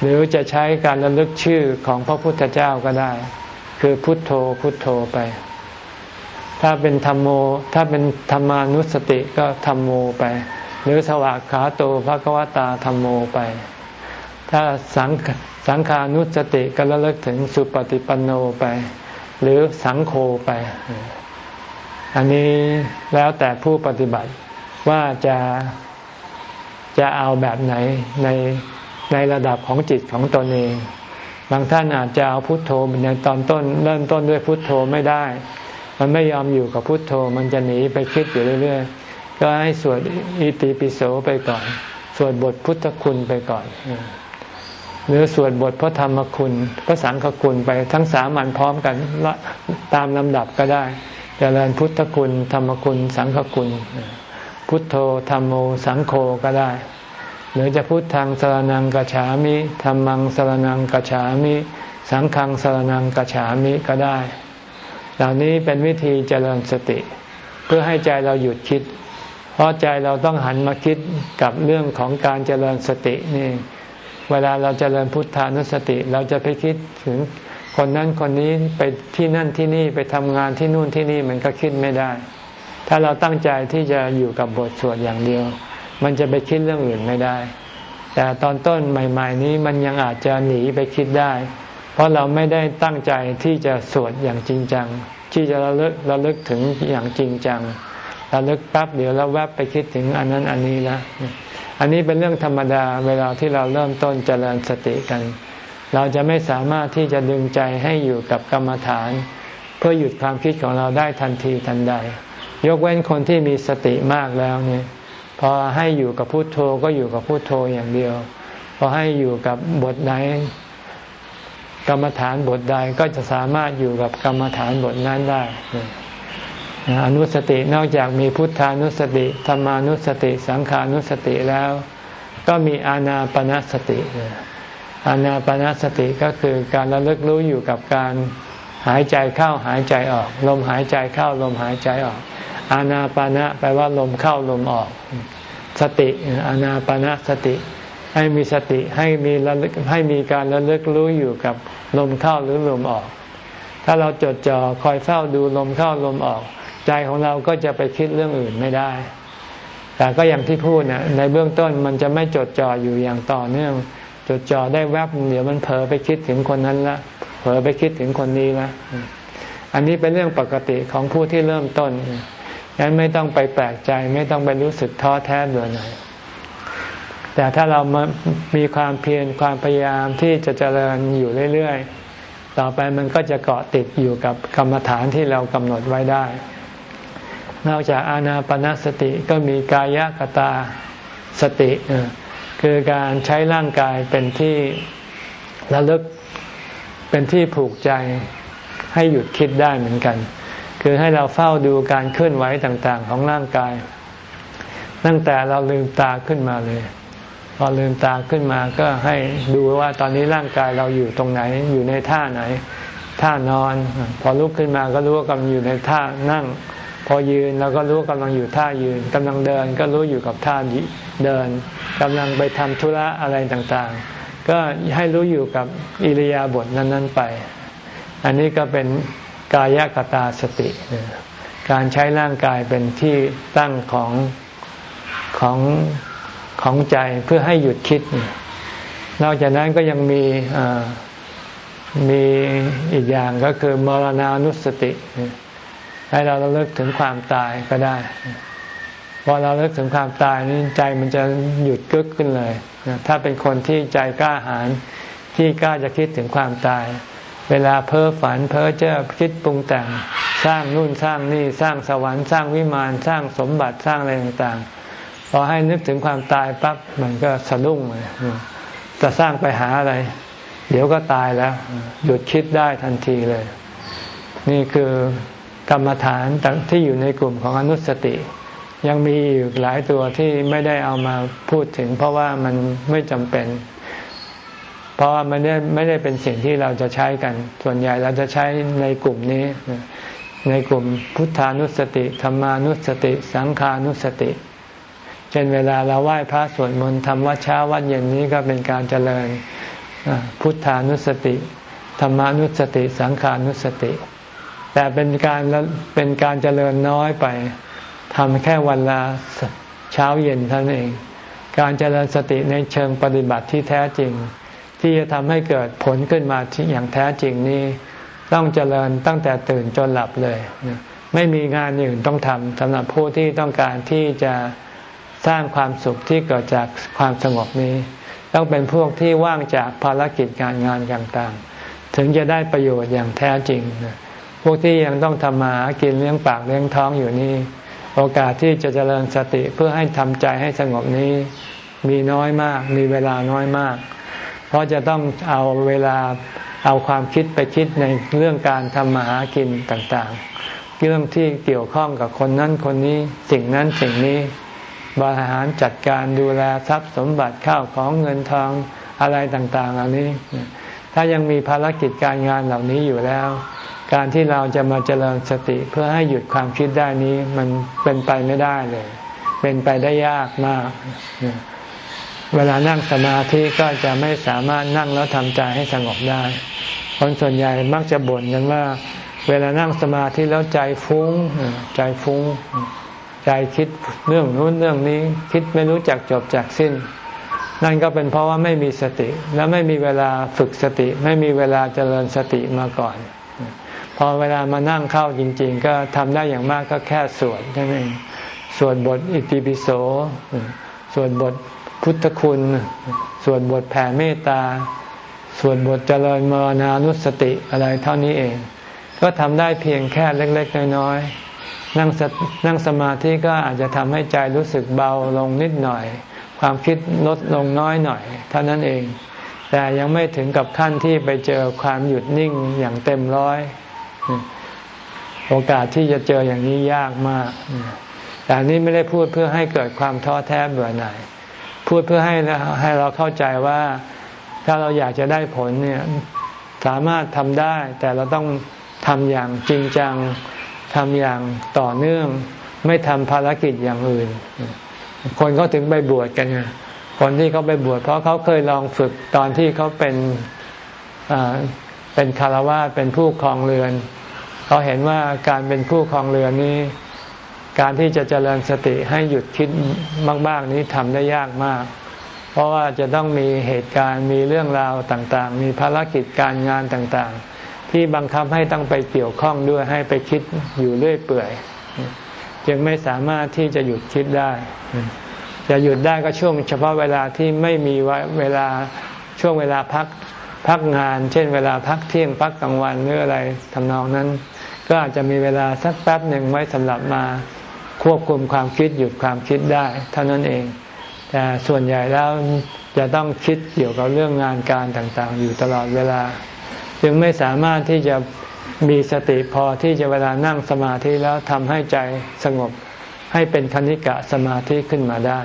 หรือจะใช้การระลึกชื่อของพระพุทธเจ้าก็ได้ คือพุทโธพุทโธไป ถ้าเป็นธรรมโม ถ้าเป็นธรรมานุสติก็ธรรมโมไป หรือสวากขาโตภะกวตาธรรมโมไป ถ้าสังสังขานุสติก็ระลึกถึงสุปฏิปันโนไป หรือสังโฆไป อันนี้แล้วแต่ผู้ปฏิบัติว่าจะจะเอาแบบไหนในในระดับของจิตของตนเอง บางท่านอาจจะเอาพุทโธในตอนต้น เริ่มต้นด้วยพุทโธไม่ได้ มันไม่ยอมอยู่กับพุทโธมันจะหนีไปคิดอยู่เรื่อยๆ ก็ให้สวดอิติปิโสไปก่อน สวดบทพุทธคุณไปก่อน หรือสวดบทพระธรรมคุณ พระสังฆคุณไปทั้งสามันพร้อมกันตามลำดับก็ได้ จริญพุทธคุณ ธรรมคุณ สังฆคุณ พุทโธธรรมโมสังโฆก็ได้ หรือจะพุทธังสรนังกัจฉามิธรรมังสรนังกัจฉามิ สังฆังสรนังกัจฉามิก็ได้ เหล่านี้เป็นวิธีเจริญสติ เพื่อให้ใจเราหยุดคิด เพราะใจเราต้องหันมาคิดกับเรื่องของการเจริญสตินี่เวลาเราจเจริญพุทธานุสติ เราจะไปคิดถึง คนนั้นคนนี้ไปที่นั่นที่นี่ไปทำงานที่นู่นที่นี่มันก็คิดไม่ได้ ถ้าเราตั้งใจที่จะอยู่กับบทสวดอย่างเดียว มันจะไปคิดเรื่องอื่นไม่ได้ แต่ตอนต้นใหม่ ๆ นี้มันยังอาจจะหนีไปคิดได้ เพราะเราไม่ได้ตั้งใจที่จะสวดอย่างจริงจัง ที่จะระลึกระลึกถึงอย่างจริงจังระลึกปั๊บเดี๋ยวเราแวบไปคิดถึงอันนั้นอันนี้ล้วอันนี้เป็นเรื่องธรรมดาเวลาที่เราเริ่มต้นเจริญสติกัน เราจะไม่สามารถที่จะดึงใจให้อยู่กับกรรมฐาน เพื่อหยุดความคิดของเราได้ทันทีทันใด ยกเว้นคนที่มีสติมากแล้วเนี่ยพอให้อยู่กับพุโทโธก็อยู่กับพุโทโธอย่างเดียว พอให้อยู่กับบทไหน กรรมฐานบทใดก็จะสามารถอยู่กับกรรมฐานบทนั้นได้อนุสตินอกจากมีพุทธานุสติธรรมานุสติ สังขานุสติแล้ว ก็มีอานาปนาสติ อานาปนาสติก็คือการระลึกรู้อยู่กับการหายใจเข้าหายใจออก ลมหายใจเข้าลมหายใจออก อานาปนะแปลว่าลมเข้าลมออก สติอานาปนาสติ ให้มีสติให้มีระลึกให้มีการระลึกรู้อยู่กับลมเข้าหรือลมออก ถ้าเราจดจ่อคอยเฝ้าดูลมเข้าลมออก ใจของเราก็จะไปคิดเรื่องอื่นไม่ได้ แต่ก็อย่างที่พูดนะในเบื้องต้นมันจะไม่จดจ่ออยู่อย่างต่อเนื่อง จดจ่อได้แวบเดี๋ยวมันเผลอไปคิดถึงคนนั้นละเผลอไปคิดถึงคนนี้ละอันนี้เป็นเรื่องปกติของผู้ที่เริ่มต้นงั้นไม่ต้องไปแปลกใจไม่ต้องไปรู้สึกท้อแท้เบื่อหน่ายแต่ถ้าเรามามีความเพียรความพยายามที่จะเจริญอยู่เรื่อยๆ ต่อไปมันก็จะเกาะติดอยู่กับกรรมฐานที่เรากำหนดไว้ได้ นอกจากอานาปนาสติก็มีกายกตาสติ คือการใช้ร่างกายเป็นที่ระลึกเป็นที่ผูกใจให้หยุดคิดได้เหมือนกัน คือให้เราเฝ้าดูการเคลื่อนไหวต่างๆ ของร่างกาย ตั้งแต่เราลืมตาขึ้นมาเลย พอลืมตาขึ้นมาก็ให้ดูว่าตอนนี้ร่างกายเราอยู่ตรงไหน อยู่ในท่าไหน ท่านอน พอลุกขึ้นมาก็รู้ว่ากำลังอยู่ในท่านั่ง พอยืนเราก็รู้กำลังอยู่ท่ายืนกำลังเดินก็รู้อยู่กับท่าเดินกำลังไปทำธุระอะไรต่างๆ ก็ให้รู้อยู่กับอิริยาบถนั้น ๆไป อันนี้ก็เป็นกายกตาสติ การใช้ร่างกายเป็นที่ตั้งของของของใจเพื่อให้หยุดคิด นอกจากนั้นก็ยังมีมีอีกอย่างก็คือมรณานุสติ ให้เราระลึกถึงความตายก็ได้ พอเราเลิกถึงความตายนี่ใจมันจะหยุดกึกขึ้นเลย ถ้าเป็นคนที่ใจกล้าหาญที่กล้าจะคิดถึงความตาย เวลาเพ้อฝันเพ้อเจ้อคิดปรุงแต่ง สร้างนู่นสร้างนี่สร้างสวรรค์สร้างวิมานสร้างสมบัติสร้างอะไรต่างๆพอให้นึกถึงความตายปั๊บมันก็สะดุ้งเลยจะสร้างไปหาอะไร เดี๋ยวก็ตายแล้ว หยุดคิดได้ทันทีเลย นี่คือ กรรมฐานที่อยู่ในกลุ่มของอนุสติ ยังมีอยู่หลายตัวที่ไม่ได้เอามาพูดถึง เพราะว่ามันไม่จำเป็น เพราะว่ามันไม่ได้เป็นสิ่งที่เราจะใช้กัน ส่วนใหญ่เราจะใช้ในกลุ่มนี้ ในกลุ่มพุทธานุสติธรรมานุสติ สังขานุสติเช่นเวลาเราไหว้พระสวดมนต์ทำวัดเช้าวัดเย็นนี้ก็เป็นการเจริญพุทธานุสติธรรมานุสติ สังขานุสติ แต่เป็นการเป็นการเจริญน้อยไปทำแค่วันละเช้าเย็นเท่านั้นเอง การเจริญสติในเชิงปฏิบัติที่แท้จริง ที่จะทำให้เกิดผลขึ้นมาที่อย่างแท้จริงนี้ ต้องเจริญตั้งแต่ตื่นจนหลับเลย ไม่มีงานอื่นต้องทำสำหรับผู้ที่ต้องการที่จะสร้างความสุขที่เกิดจากความสงบนี้ ต้องเป็นพวกที่ว่างจากภารกิจการงานต่างๆ ถึงจะได้ประโยชน์อย่างแท้จริง พวกที่ยังต้องทำมาหากินเลี้ยงปากเลี้ยงท้องอยู่นี่ โอกาสที่จะเจริญสติเพื่อให้ทำใจให้สงบนี้ มีน้อยมาก มีเวลาน้อยมาก เพราะจะต้องเอาเวลาเอาความคิดไปคิดในเรื่องการทำมาหากินต่างๆ เรื่องที่เกี่ยวข้องกับคนนั้นคนนี้สิ่งนั้นสิ่งนี้บริหารจัดการดูแลทรัพย์สมบัติข้าวของเงินทองอะไรต่างๆเหล่านี้ ถ้ายังมีภารกิจการงานเหล่านี้อยู่แล้ว การที่เราจะมาเจริญสติเพื่อให้หยุดความคิดได้นี้มันเป็นไปไม่ได้เลย เป็นไปได้ยากมาก เวลานั่งสมาธิก็จะไม่สามารถนั่งแล้วทำใจให้สงบได้ คนส่วนใหญ่มักจะบ่นกันว่า เวลานั่งสมาธิแล้วใจฟุ้ง ใจฟุ้ง ใจคิดเรื่องนู้นเรื่องนี้ คิดไม่รู้จักจบจากสิ้น นั่นก็เป็นเพราะว่าไม่มีสติ และไม่มีเวลาฝึกสติ ไม่มีเวลาเจริญสติมาก่อน พอเวลามานั่งเข้าจริง ๆ ก็ทำได้อย่างมากก็แค่สวดใช่ไหมสวดบทอิติปิโสสวดบทพุทธคุณ สวดบทแผ่เมตตา สวดบทเจริญมรณานุสติอะไรเท่านี้เอง ก็ทำได้เพียงแค่เล็ก ๆ น้อยๆนั่งนั่งสมาธิก็อาจจะทำให้ใจรู้สึกเบาลงนิดหน่อย ความคิดลดลงน้อยหน่อย เท่านั้นเอง แต่ยังไม่ถึงกับขั้นที่ไปเจอความหยุดนิ่งอย่างเต็มร้อย โอกาสที่จะเจออย่างนี้ยากมาก แต่นี้ไม่ได้พูดเพื่อให้เกิดความท้อแท้เบื่อหน่าย พูดเพื่อให้ให้เราเข้าใจว่าถ้าเราอยากจะได้ผลเนี่ยสามารถทำได้ แต่เราต้องทำอย่างจริงจังทำอย่างต่อเนื่อง ไม่ทำภารกิจอย่างอื่น คนเขาถึงไปบวชกันไงคนที่เขาไปบวชเพราะเขาเคยลองฝึกตอนที่เขาเป็น เป็นคารวะเป็นผู้ครองเรือน เขาเห็นว่าการเป็นผู้ครองเรือนนี้ การที่จะเจริญสติให้หยุดคิดมาก ๆ นี้ทำได้ยากมาก เพราะว่าจะต้องมีเหตุการณ์มีเรื่องราวต่างๆ มีภารกิจการงานต่างๆ ที่บังคับให้ต้องไปเกี่ยวข้องด้วยให้ไปคิดอยู่เรื่อยเปื่อย จึงไม่สามารถที่จะหยุดคิดได้จะหยุดได้ก็ช่วงเฉพาะเวลาที่ไม่มีเวลาช่วงเวลาพัก พักงาน เช่น เวลาพักเที่ยงพักกลางวันหรืออะไรทำนองนั้น ก็อาจจะมีเวลาสักแป๊บหนึ่งไว้สำหรับมาควบคุมความคิดหยุดความคิดได้เท่านั้นเอง แต่ส่วนใหญ่แล้วจะต้องคิดเกี่ยวกับเรื่องงานการต่างๆ อยู่ตลอดเวลา จึงไม่สามารถที่จะมีสติพอที่จะเวลานั่งสมาธิแล้วทำให้ใจสงบให้เป็นคณิกะสมาธิขึ้นมาได้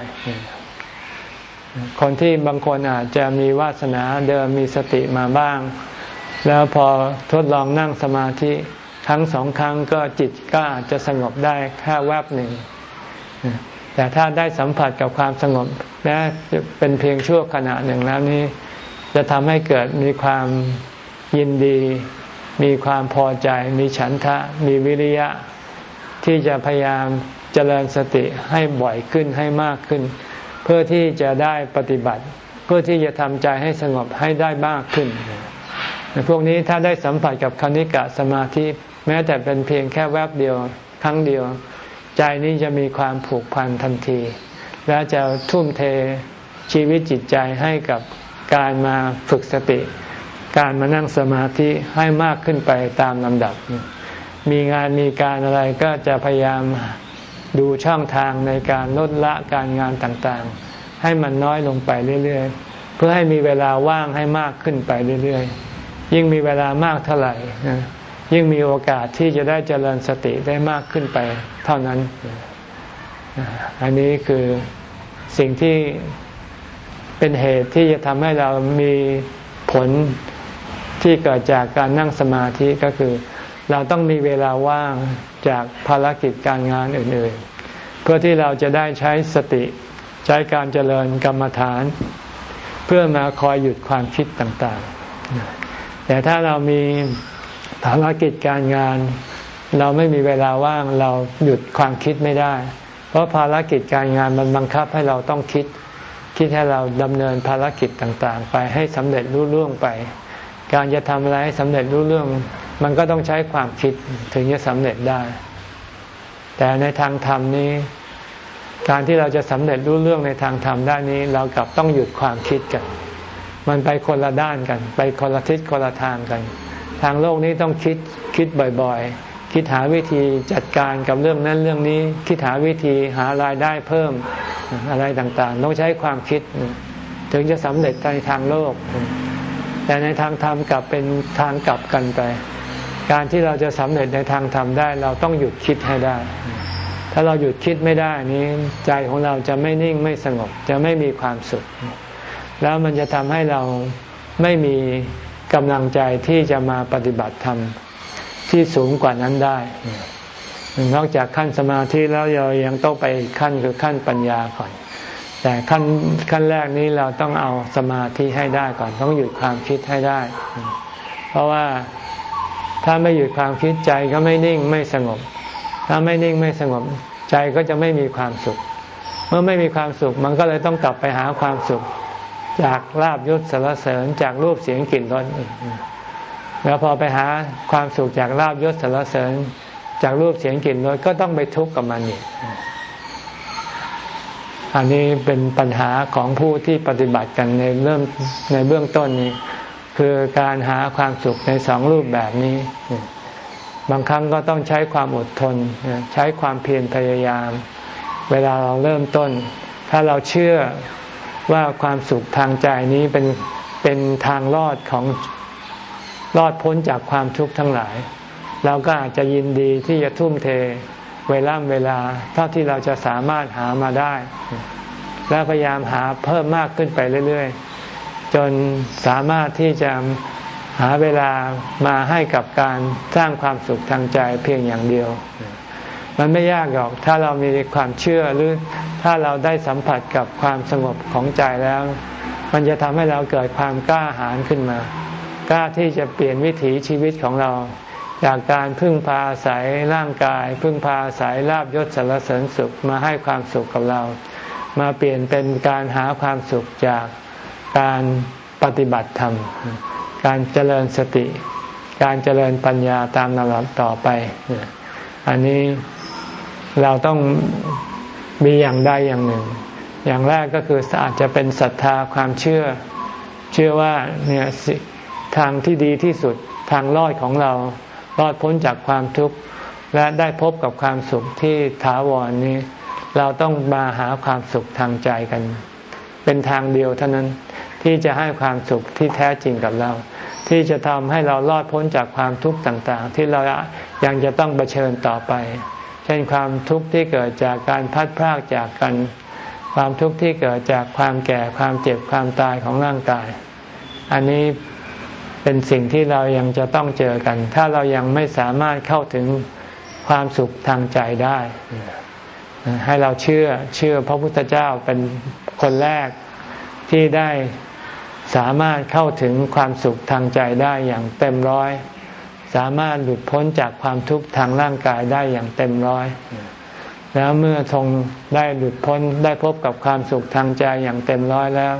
คนที่บางคนอาจจะมีวาสนาเดิมมีสติมาบ้าง แล้วพอทดลองนั่งสมาธิครั้งสองครั้งก็จิตก็อาจจะสงบได้แค่แวบหนึ่ง แต่ถ้าได้สัมผัสกับความสงบแม้จะเป็นเพียงชั่วขณะหนึ่งแล้วนี้ จะทำให้เกิดมีความยินดี มีความพอใจ มีฉันทะ มีวิริยะ ที่จะพยายามเจริญสติให้บ่อยขึ้นให้มากขึ้น เพื่อที่จะได้ปฏิบัติ เพื่อที่จะทำใจให้สงบให้ได้มากขึ้นพวกนี้ถ้าได้สัมผัสกับคณิกะสมาธิแม้แต่เป็นเพียงแค่แวบเดียวครั้งเดียว ใจนี้จะมีความผูกพันทันที และจะทุ่มเทชีวิตจิตใจให้กับการมาฝึกสติ การมานั่งสมาธิให้มากขึ้นไปตามลำดับ มีงานมีการอะไรก็จะพยายาม ดูช่องทางในการลดละการงานต่างๆ ให้มันน้อยลงไปเรื่อยๆ เพื่อให้มีเวลาว่างให้มากขึ้นไปเรื่อยๆ ยิ่งมีเวลามากเท่าไหร่ ยิ่งมีโอกาสที่จะได้เจริญสติได้มากขึ้นไปเท่านั้น อันนี้คือสิ่งที่เป็นเหตุที่จะทำให้เรามีผลที่เกิดจากการนั่งสมาธิก็คือ เราต้องมีเวลาว่าง จากภารกิจการงานอื่นๆ เพื่อที่เราจะได้ใช้สติใช้การเจริญกรรมฐาน เพื่อมาคอยหยุดความคิดต่างๆ แต่ถ้าเรามีภารกิจการงาน เราไม่มีเวลาว่างเราหยุดความคิดไม่ได้ เพราะภารกิจการงานมันบังคับให้เราต้องคิด คิดให้เราดำเนินภารกิจต่างๆ ไปให้สำเร็จรุ่ร่วงไป การจะทำอะไรให้สำเร็จรุ่ร่วง มันก็ต้องใช้ความคิดถึงจะสำเร็จได้ แต่ในทางธรรมนี้ การที่เราจะสำเร็จรู้เรื่องในทางธรรมด้านนี้ เรากลับต้องหยุดความคิดกัน มันไปคนละด้านกัน ไปคนละทิศคนละทางกัน ทางโลกนี้ต้องคิดคิดบ่อยๆ คิดหาวิธีจัดการกับเรื่องนั้นเรื่องนี้ คิดหาวิธีหารายได้เพิ่มอะไรต่างๆ ต้องใช้ความคิด ถึงจะสำเร็จในทางโลก แต่ในทางธรรมกลับเป็นทางกลับกันไป การที่เราจะสำเร็จในทางธรรมได้ เราต้องหยุดคิดให้ได้ ถ้าเราหยุดคิดไม่ได้นี้ใจของเราจะไม่นิ่งไม่สงบจะไม่มีความสุข แล้วมันจะทำให้เราไม่มีกำลังใจที่จะมาปฏิบัติธรรมที่สูงกว่านั้นได้ นอกจากขั้นสมาธิแล้วเรายังต้องไปขั้นคือขั้นปัญญาก่อน แต่ขั้นขั้นแรกนี้เราต้องเอาสมาธิให้ได้ก่อน ต้องหยุดความคิดให้ได้ เพราะว่า ถ้าไม่หยุดความคิดใจก็ไม่นิ่งไม่สงบ ถ้าไม่นิ่งไม่สงบ ใจก็จะไม่มีความสุข เมื่อไม่มีความสุขมันก็เลยต้องกลับไปหาความสุข จากลาบยศสารเสริญจากรูปเสียงกลิ่นรสแล้วพอไปหาความสุขจากลาบยศสารเสริญ จากรูปเสียงกลิ่นรสก็ต้องไปทุกข์กับมันอีกอันนี้เป็นปัญหาของผู้ที่ปฏิบัติกันในเริ่มในเบื้องต้นนี้ คือการหาความสุขในสองรูปแบบนี้ บางครั้งก็ต้องใช้ความอดทน ใช้ความเพียรพยายาม เวลาเราเริ่มต้น ถ้าเราเชื่อว่าความสุขทางใจนี้เป็นเป็นทางรอดของรอดพ้นจากความทุกข์ทั้งหลาย เราก็อาจจะยินดีที่จะทุ่มเทเวลาเวลา เท่าที่เราจะสามารถหามาได้ แล้วพยายามหาเพิ่มมากขึ้นไปเรื่อย ๆ จนสามารถที่จะหาเวลามาให้กับการสร้างความสุขทางใจเพียงอย่างเดียว มันไม่ยากหรอกถ้าเรามีความเชื่อหรือถ้าเราได้สัมผัสกับความสงบของใจแล้ว มันจะทำให้เราเกิดความกล้าหาญขึ้นมากล้าที่จะเปลี่ยนวิถีชีวิตของเรา จากการพึ่งพาอาศัยร่างกาย พึ่งพาอาศัยลาบยศสารเสริญสุขมาให้ความสุขกับเรา มาเปลี่ยนเป็นการหาความสุขจาก การปฏิบัติธรรม การเจริญสติ การเจริญปัญญาตามลำดับต่อไป อันนี้เราต้องมีอย่างใดอย่างหนึ่ง อย่างแรกก็คืออาจจะเป็นศรัทธาความเชื่อ เชื่อว่าเนี่ยทางที่ดีที่สุดทางรอดของเรารอดพ้นจากความทุกข์และได้พบกับความสุขที่ถาวรนนี้ เราต้องมาหาความสุขทางใจกัน เป็นทางเดียวเท่านั้น ที่จะให้ความสุขที่แท้จริงกับเรา ที่จะทำให้เรารอดพ้นจากความทุกข์ต่างๆ ที่เรายังจะต้องเผชิญต่อไป เช่นความทุกข์ที่เกิดจากการพัดพรากจากกัน ความทุกข์ที่เกิดจากความแก่ความเจ็บความตายของร่างกาย อันนี้เป็นสิ่งที่เรายังจะต้องเจอกัน ถ้าเรายังไม่สามารถเข้าถึงความสุขทางใจได้ ให้เราเชื่อเชื่อพระพุทธเจ้าเป็นคนแรกที่ได้ สามารถเข้าถึงความสุขทางใจได้อย่างเต็มร้อย สามารถหลุดพ้นจากความทุกข์ทางร่างกายได้อย่างเต็มร้อย แล้วเมื่อทรงได้หลุดพ้นได้พบกับความสุขทางใจอย่างเต็มร้อยแล้ว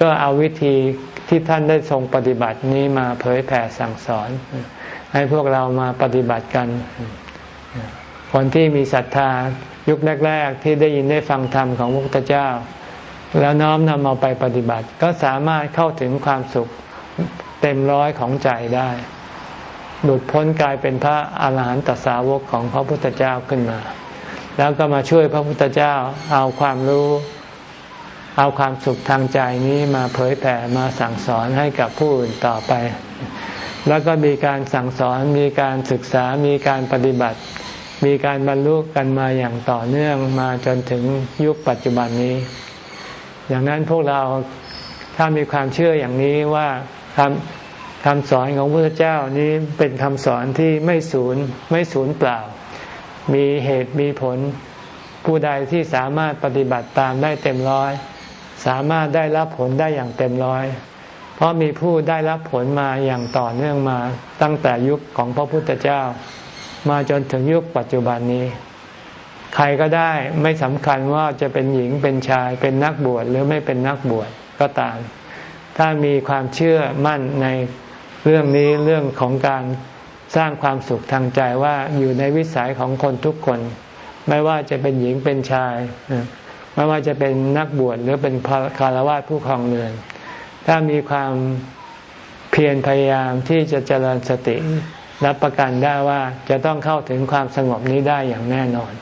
ก็เอาวิธีที่ท่านได้ทรงปฏิบัตินี้มาเผยแผ่สั่งสอน ให้พวกเรามาปฏิบัติกัน คนที่มีศรัทธายุคแรก ๆ ที่ได้ยินได้ฟังธรรมของพระพุทธเจ้า แล้วน้อมนำเอาไปปฏิบัติ ก็สามารถเข้าถึงความสุขเต็มร้อยของใจได้ หลุดพ้นกลายเป็นพระอาหารหันตสาวกของพระพุทธเจ้าขึ้นมา แล้วก็มาช่วยพระพุทธเจ้าเอาความรู้ เอาความสุขทางใจนี้มาเผยแผ่มาสั่งสอนให้กับผู้อื่นต่อไป แล้วก็มีการสั่งสอนมีการศึกษามีการปฏิบัติ มีการบรรลุกันมาอย่างต่อเนื่องมาจนถึงยุคปัจจุบันนี้ อย่างนั้นพวกเราถ้ามีความเชื่ออย่างนี้ว่าคำคำสอนของพระเจ้านี้เป็นคำสอนที่ไม่สูญไม่สูญเปล่า มีเหตุมีผลผู้ใดที่สามารถปฏิบัติตามได้เต็มร้อย สามารถได้รับผลได้อย่างเต็มร้อย เพราะมีผู้ได้รับผลมาอย่างต่อเนื่องมาตั้งแต่ยุคของพระพุทธเจ้า มาจนถึงยุคปัจจุบันนี้ ใครก็ได้ไม่สำคัญว่าจะเป็นหญิงเป็นชาย เป็นนักบวชหรือไม่เป็นนักบวชก็ตาม ถ้ามีความเชื่อมั่นในเรื่องนี้เรื่องของการสร้างความสุขทางใจว่าอยู่ในวิสัยของคนทุกคน ไม่ว่าจะเป็นหญิงเป็นชาย ไม่ว่าจะเป็นนักบวชหรือเป็นคารวะผู้ครองเรือน ถ้ามีความเพียรพยายามที่จะเจริญสติรับประกันได้ว่าจะต้องเข้าถึงความสงบนี้ได้อย่างแน่นอน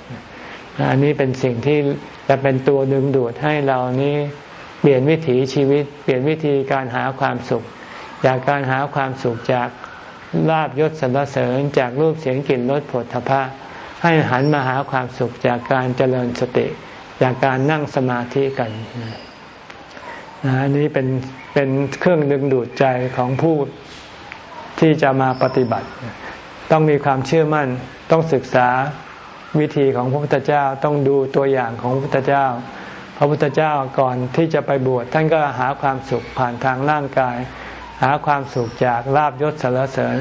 อันนี้เป็นสิ่งที่จะเป็นตัวดึงดูดให้เรานี้เปลี่ยนวิถีชีวิต เปลี่ยนวิธีการหาความสุข จากการหาความสุขจากลาบยศสรรเสริญจากรูปเสียงกลิ่นรสผลทพะให้หันมาหาความสุขจากการเจริญสติ จากการนั่งสมาธิกันอันนี้เป็นเป็นเครื่องดึงดูดใจของผู้ที่จะมาปฏิบัติ ต้องมีความเชื่อมั่นต้องศึกษา วิธีของพระพุทธเจ้าต้องดูตัวอย่างของพระพุทธเจ้าพพระพุทธเจ้าก่อนที่จะไปบวชท่านก็หาความสุขผ่านทางร่างกาย หาความสุขจากลาบยศสารเสริญ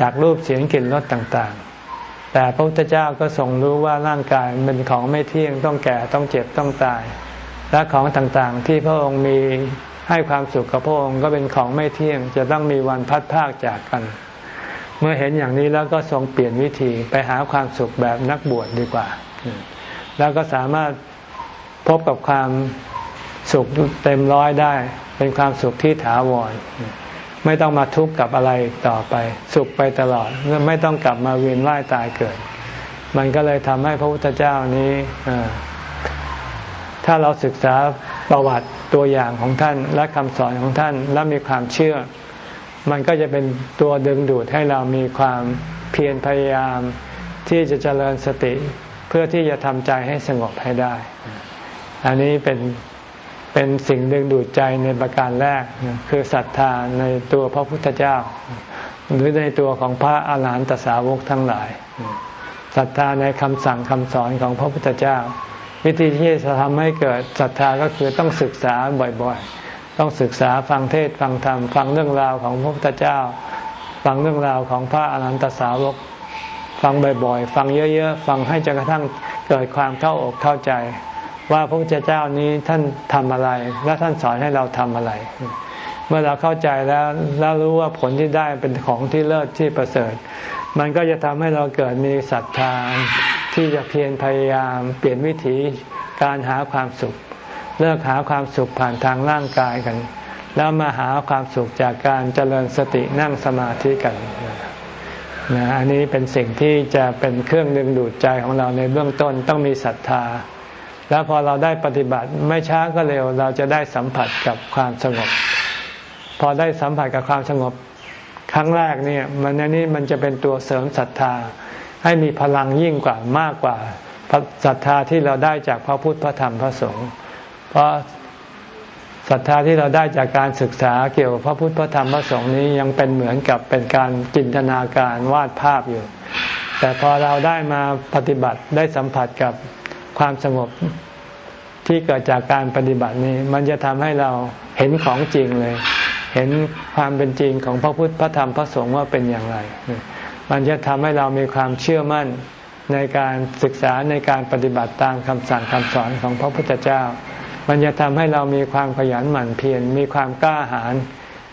จากรูปเสียงกลิ่นรสต่างๆ แต่พระพุทธเจ้าก็ทรงรู้ว่าร่างกายเป็นของไม่เที่ยงต้องแก่ต้องเจ็บต้องตาย และของต่างๆ ที่พระองค์มีให้ความสุขกับพระองค์ก็เป็นของไม่เที่ยงจะต้องมีวันพัดพากจากกัน เมื่อเห็นอย่างนี้แล้วก็ทรงเปลี่ยนวิธีไปหาความสุขแบบนักบวชดดีกว่า แล้วก็สามารถพบกับความสุขเต็มร้อยได้ เป็นความสุขที่ถาวร ไม่ต้องมาทุกข์กับอะไรต่อไป สุขไปตลอดไม่ต้องกลับมาเวียนว่ายตายเกิด มันก็เลยทำให้พระพุทธเจ้านี้ถ้าเราศึกษาประวัติตัวอย่างของท่านและคำสอนของท่านและมีความเชื่อ มันก็จะเป็นตัวดึงดูดให้เรามีความเพียรพยายามที่จะเจริญสติเพื่อที่จะทำใจให้สงบให้ได้ อันนี้เป็นเป็นสิ่งดึงดูดใจในประการแรกคือศรัทธาในตัวพระพุทธเจ้า หรือในตัวของพระอาหารหันตสาวกทั้งหลายศรัทธาในคำสั่งคำสอนของพระพุทธเจ้า วิธีที่จะทำให้เกิดศรัทธาก็คือต้องศึกษาบ่อยๆ ต้องศึกษาฟังเทศฟังธรรม ฟังเรื่องราวของพระพุทธเจ้า ฟังเรื่องราวของพระอรหันตสาวก ฟังบ่อยๆ ฟังเยอะๆ ฟังให้จนกระทั่งเกิดความเข้าอกเข้าใจ ว่าพระพุทธเจ้านี้ท่านทำอะไร และท่านสอนให้เราทำอะไร เมื่อเราเข้าใจแล้วแล้วรู้ว่าผลที่ได้เป็นของที่เลิศที่ประเสริฐ มันก็จะทำให้เราเกิดมีศรัทธาที่จะเพียรพยายาม เปลี่ยนวิถีการหาความสุข เลิกหาความสุขผ่านทางร่างกายกัน แล้วมาหาความสุขจากการเจริญสตินั่งสมาธิกันนะอันนี้เป็นสิ่งที่จะเป็นเครื่องดึงดูดใจของเราในเบื้องต้นต้องมีศรัทธา แล้วพอเราได้ปฏิบัติไม่ช้าก็เร็วเราจะได้สัมผัสกับความสงบ พอได้สัมผัสกับความสงบครั้งแรกเนี่ยมันนี้มันจะเป็นตัวเสริมศรัทธา ให้มีพลังยิ่งกว่ามากกว่าศรัทธาที่เราได้จากพระพุทธพระธรรมพระสงฆ์ เพราะศรัทธาที่เราได้จากการศึกษาเกี่ยวกับพระพุทธพระธรรมพระสงฆ์นี้ยังเป็นเหมือนกับเป็นการจินตนาการวาดภาพอยู่ แต่พอเราได้มาปฏิบัติได้สัมผัสกับความสงบที่เกิดจากการปฏิบัตินี้ มันจะทำให้เราเห็นของจริงเลย เห็นความเป็นจริงของพระพุทธพระธรรมพระสงฆ์ว่าเป็นอย่างไร มันจะทำให้เรามีความเชื่อมั่นในการศึกษาในการปฏิบัติตามคำสั่งคำสอนของพระพุทธเจ้า มันจะทำให้เรามีความขยันหมั่นเพียรมีความกล้าหาญ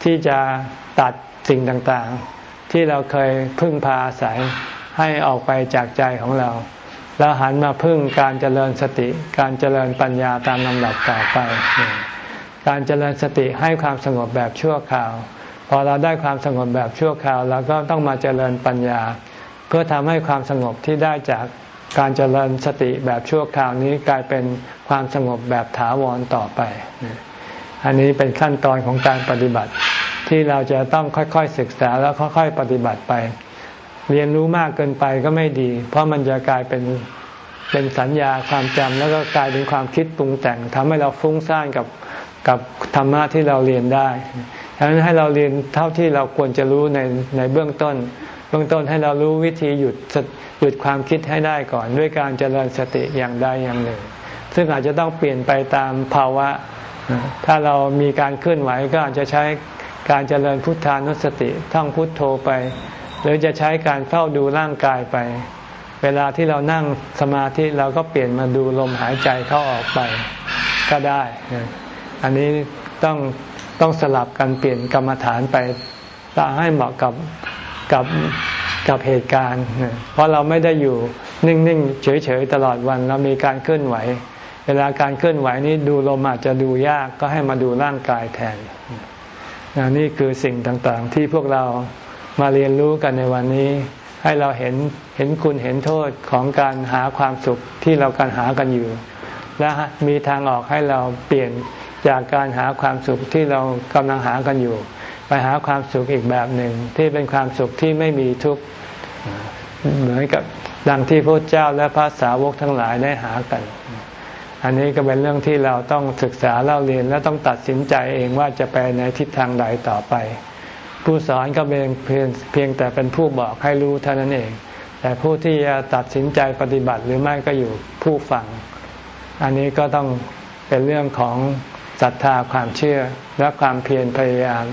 ที่จะตัดสิ่งต่างๆ ที่เราเคยพึ่งพาอาศัยให้ออกไปจากใจของเรา แล้วหันมาพึ่งการเจริญสติ การเจริญปัญญาตามลำดับต่อไป การเจริญสติให้ความสงบแบบชั่วคราว พอเราได้ความสงบแบบชั่วคราวเราก็ต้องมาเจริญปัญญา เพื่อทำให้ความสงบที่ได้จาก การเจริญสติแบบชั่วคราวนี้กลายเป็นความสงบแบบถาวรต่อไป อันนี้เป็นขั้นตอนของการปฏิบัติ ที่เราจะต้องค่อยๆศึกษาแล้วค่อยๆปฏิบัติไป เรียนรู้มากเกินไปก็ไม่ดี เพราะมันจะกลายเป็นเป็นสัญญาความจำแล้วก็กลายเป็นความคิดปรุงแต่งทำให้เราฟุ้งซ่านกับกับธรรมะที่เราเรียนได้ดังนั้นให้เราเรียนเท่าที่เราควรจะรู้ในในเบื้องต้น เบื้องต้นให้เรารู้วิธีหยุดหยุดความคิดให้ได้ก่อน ด้วยการเจริญสติอย่างใดอย่างหนึ่ง ซึ่งอาจจะต้องเปลี่ยนไปตามภาวะ ถ้าเรามีการเคลื่อนไหวก็อาจจะใช้การเจริญพุทธานุสติท่องพุทโธไป หรือจะใช้การเฝ้าดูร่างกายไป เวลาที่เรานั่งสมาธิเราก็เปลี่ยนมาดูลมหายใจเข้าออกไปก็ได้ อันนี้ต้องต้องสลับกันเปลี่ยนกรรมฐานไปตาให้เหมาะกับ กับกับเหตุการณ์ เพราะเราไม่ได้อยู่นิ่งๆเฉยๆตลอดวันเรามีการเคลื่อนไหว เวลาการเคลื่อนไหวนี้ดูลมอาจจะดูยากก็ให้มาดูร่างกายแทนนี่คือสิ่งต่างๆ ที่พวกเรามาเรียนรู้กันในวันนี้ ให้เราเห็นเห็นคุณเห็นโทษของการหาความสุขที่เราการหากันอยู่ และมีทางออกให้เราเปลี่ยนจากการหาความสุขที่เรากำลังหากันอยู่ ไปหาความสุขอีกแบบหนึ่งที่เป็นความสุขที่ไม่มีทุกข์เหมือนกับดังที่พระเจ้าและพระสาวกทั้งหลายได้หากัน อันนี้ก็เป็นเรื่องที่เราต้องศึกษาเล่าเรียนและต้องตัดสินใจเองว่าจะไปในทิศทางใดต่อไป ผู้สอนก็เป็นเพียงเพียงแต่เป็นผู้บอกให้รู้เท่านั้นเอง แต่ผู้ที่จะตัดสินใจปฏิบัติหรือไม่ก็อยู่ผู้ฟัง อันนี้ก็ต้องเป็นเรื่องของศรัทธาความเชื่อและความเพียรพยายาม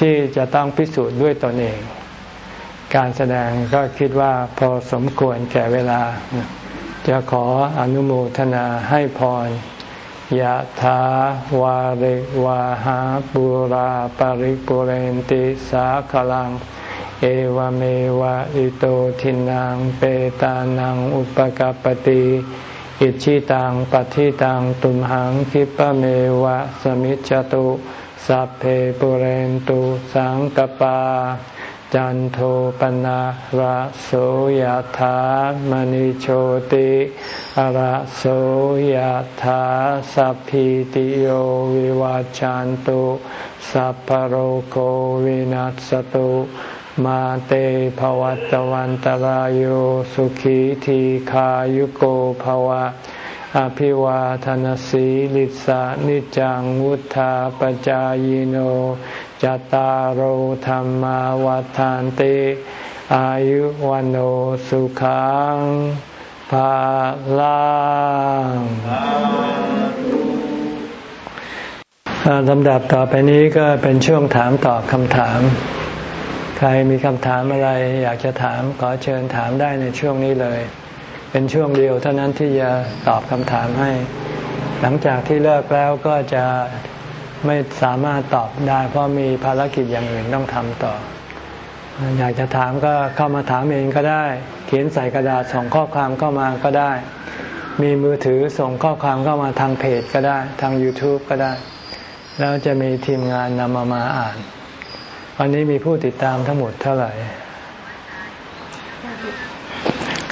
ที่จะต้องพิสูจน์ด้วยตนเอง การแสดงก็คิดว่าพอสมควรแก่เวลา จะขออนุโมทนาให้พรยะถาวาริวาหาปุราปาริปุเรนติสาขลัง เอวเมวะอิโตทินังเปตานังอุปกปติอิชิตังปฏิตังตุมหังคิปะเมวะสมิจจตุ สัพเพปุเรนตุสังกปา จันโทปนะระโสยธามณิโชติระโสยธาสัพพิติโยวิวาจันตุสัพพโรโควินัสตุมาเตภวัตวันตารโยสุขีทีขายุโกภวะ อภิวาทนสีลิสานิจังวุธาปจายโนจตารโหธรรมวาทานติอายุวันโอสุขังภาลังลำดับต่อไปนี้ก็เป็นช่วงถามตอบคำถาม ใครมีคำถามอะไรอยากจะถามขอเชิญถามได้ในช่วงนี้เลย เป็นช่วงเดียวเท่านั้นที่จะตอบคำถามให้ หลังจากที่เลิกแล้วก็จะไม่สามารถตอบได้ เพราะมีภารกิจอย่างอื่นต้องทำต่อ อยากจะถามก็เข้ามาถามเองก็ได้ เขียนใส่กระดาษส่งข้อความเข้ามาก็ได้ มีมือถือส่งข้อความเข้ามาทางเพจก็ได้ ทาง YouTube ก็ได้ แล้วจะมีทีมงานนำมามาอ่าน วันนี้มีผู้ติดตามทั้งหมดเท่าไหร่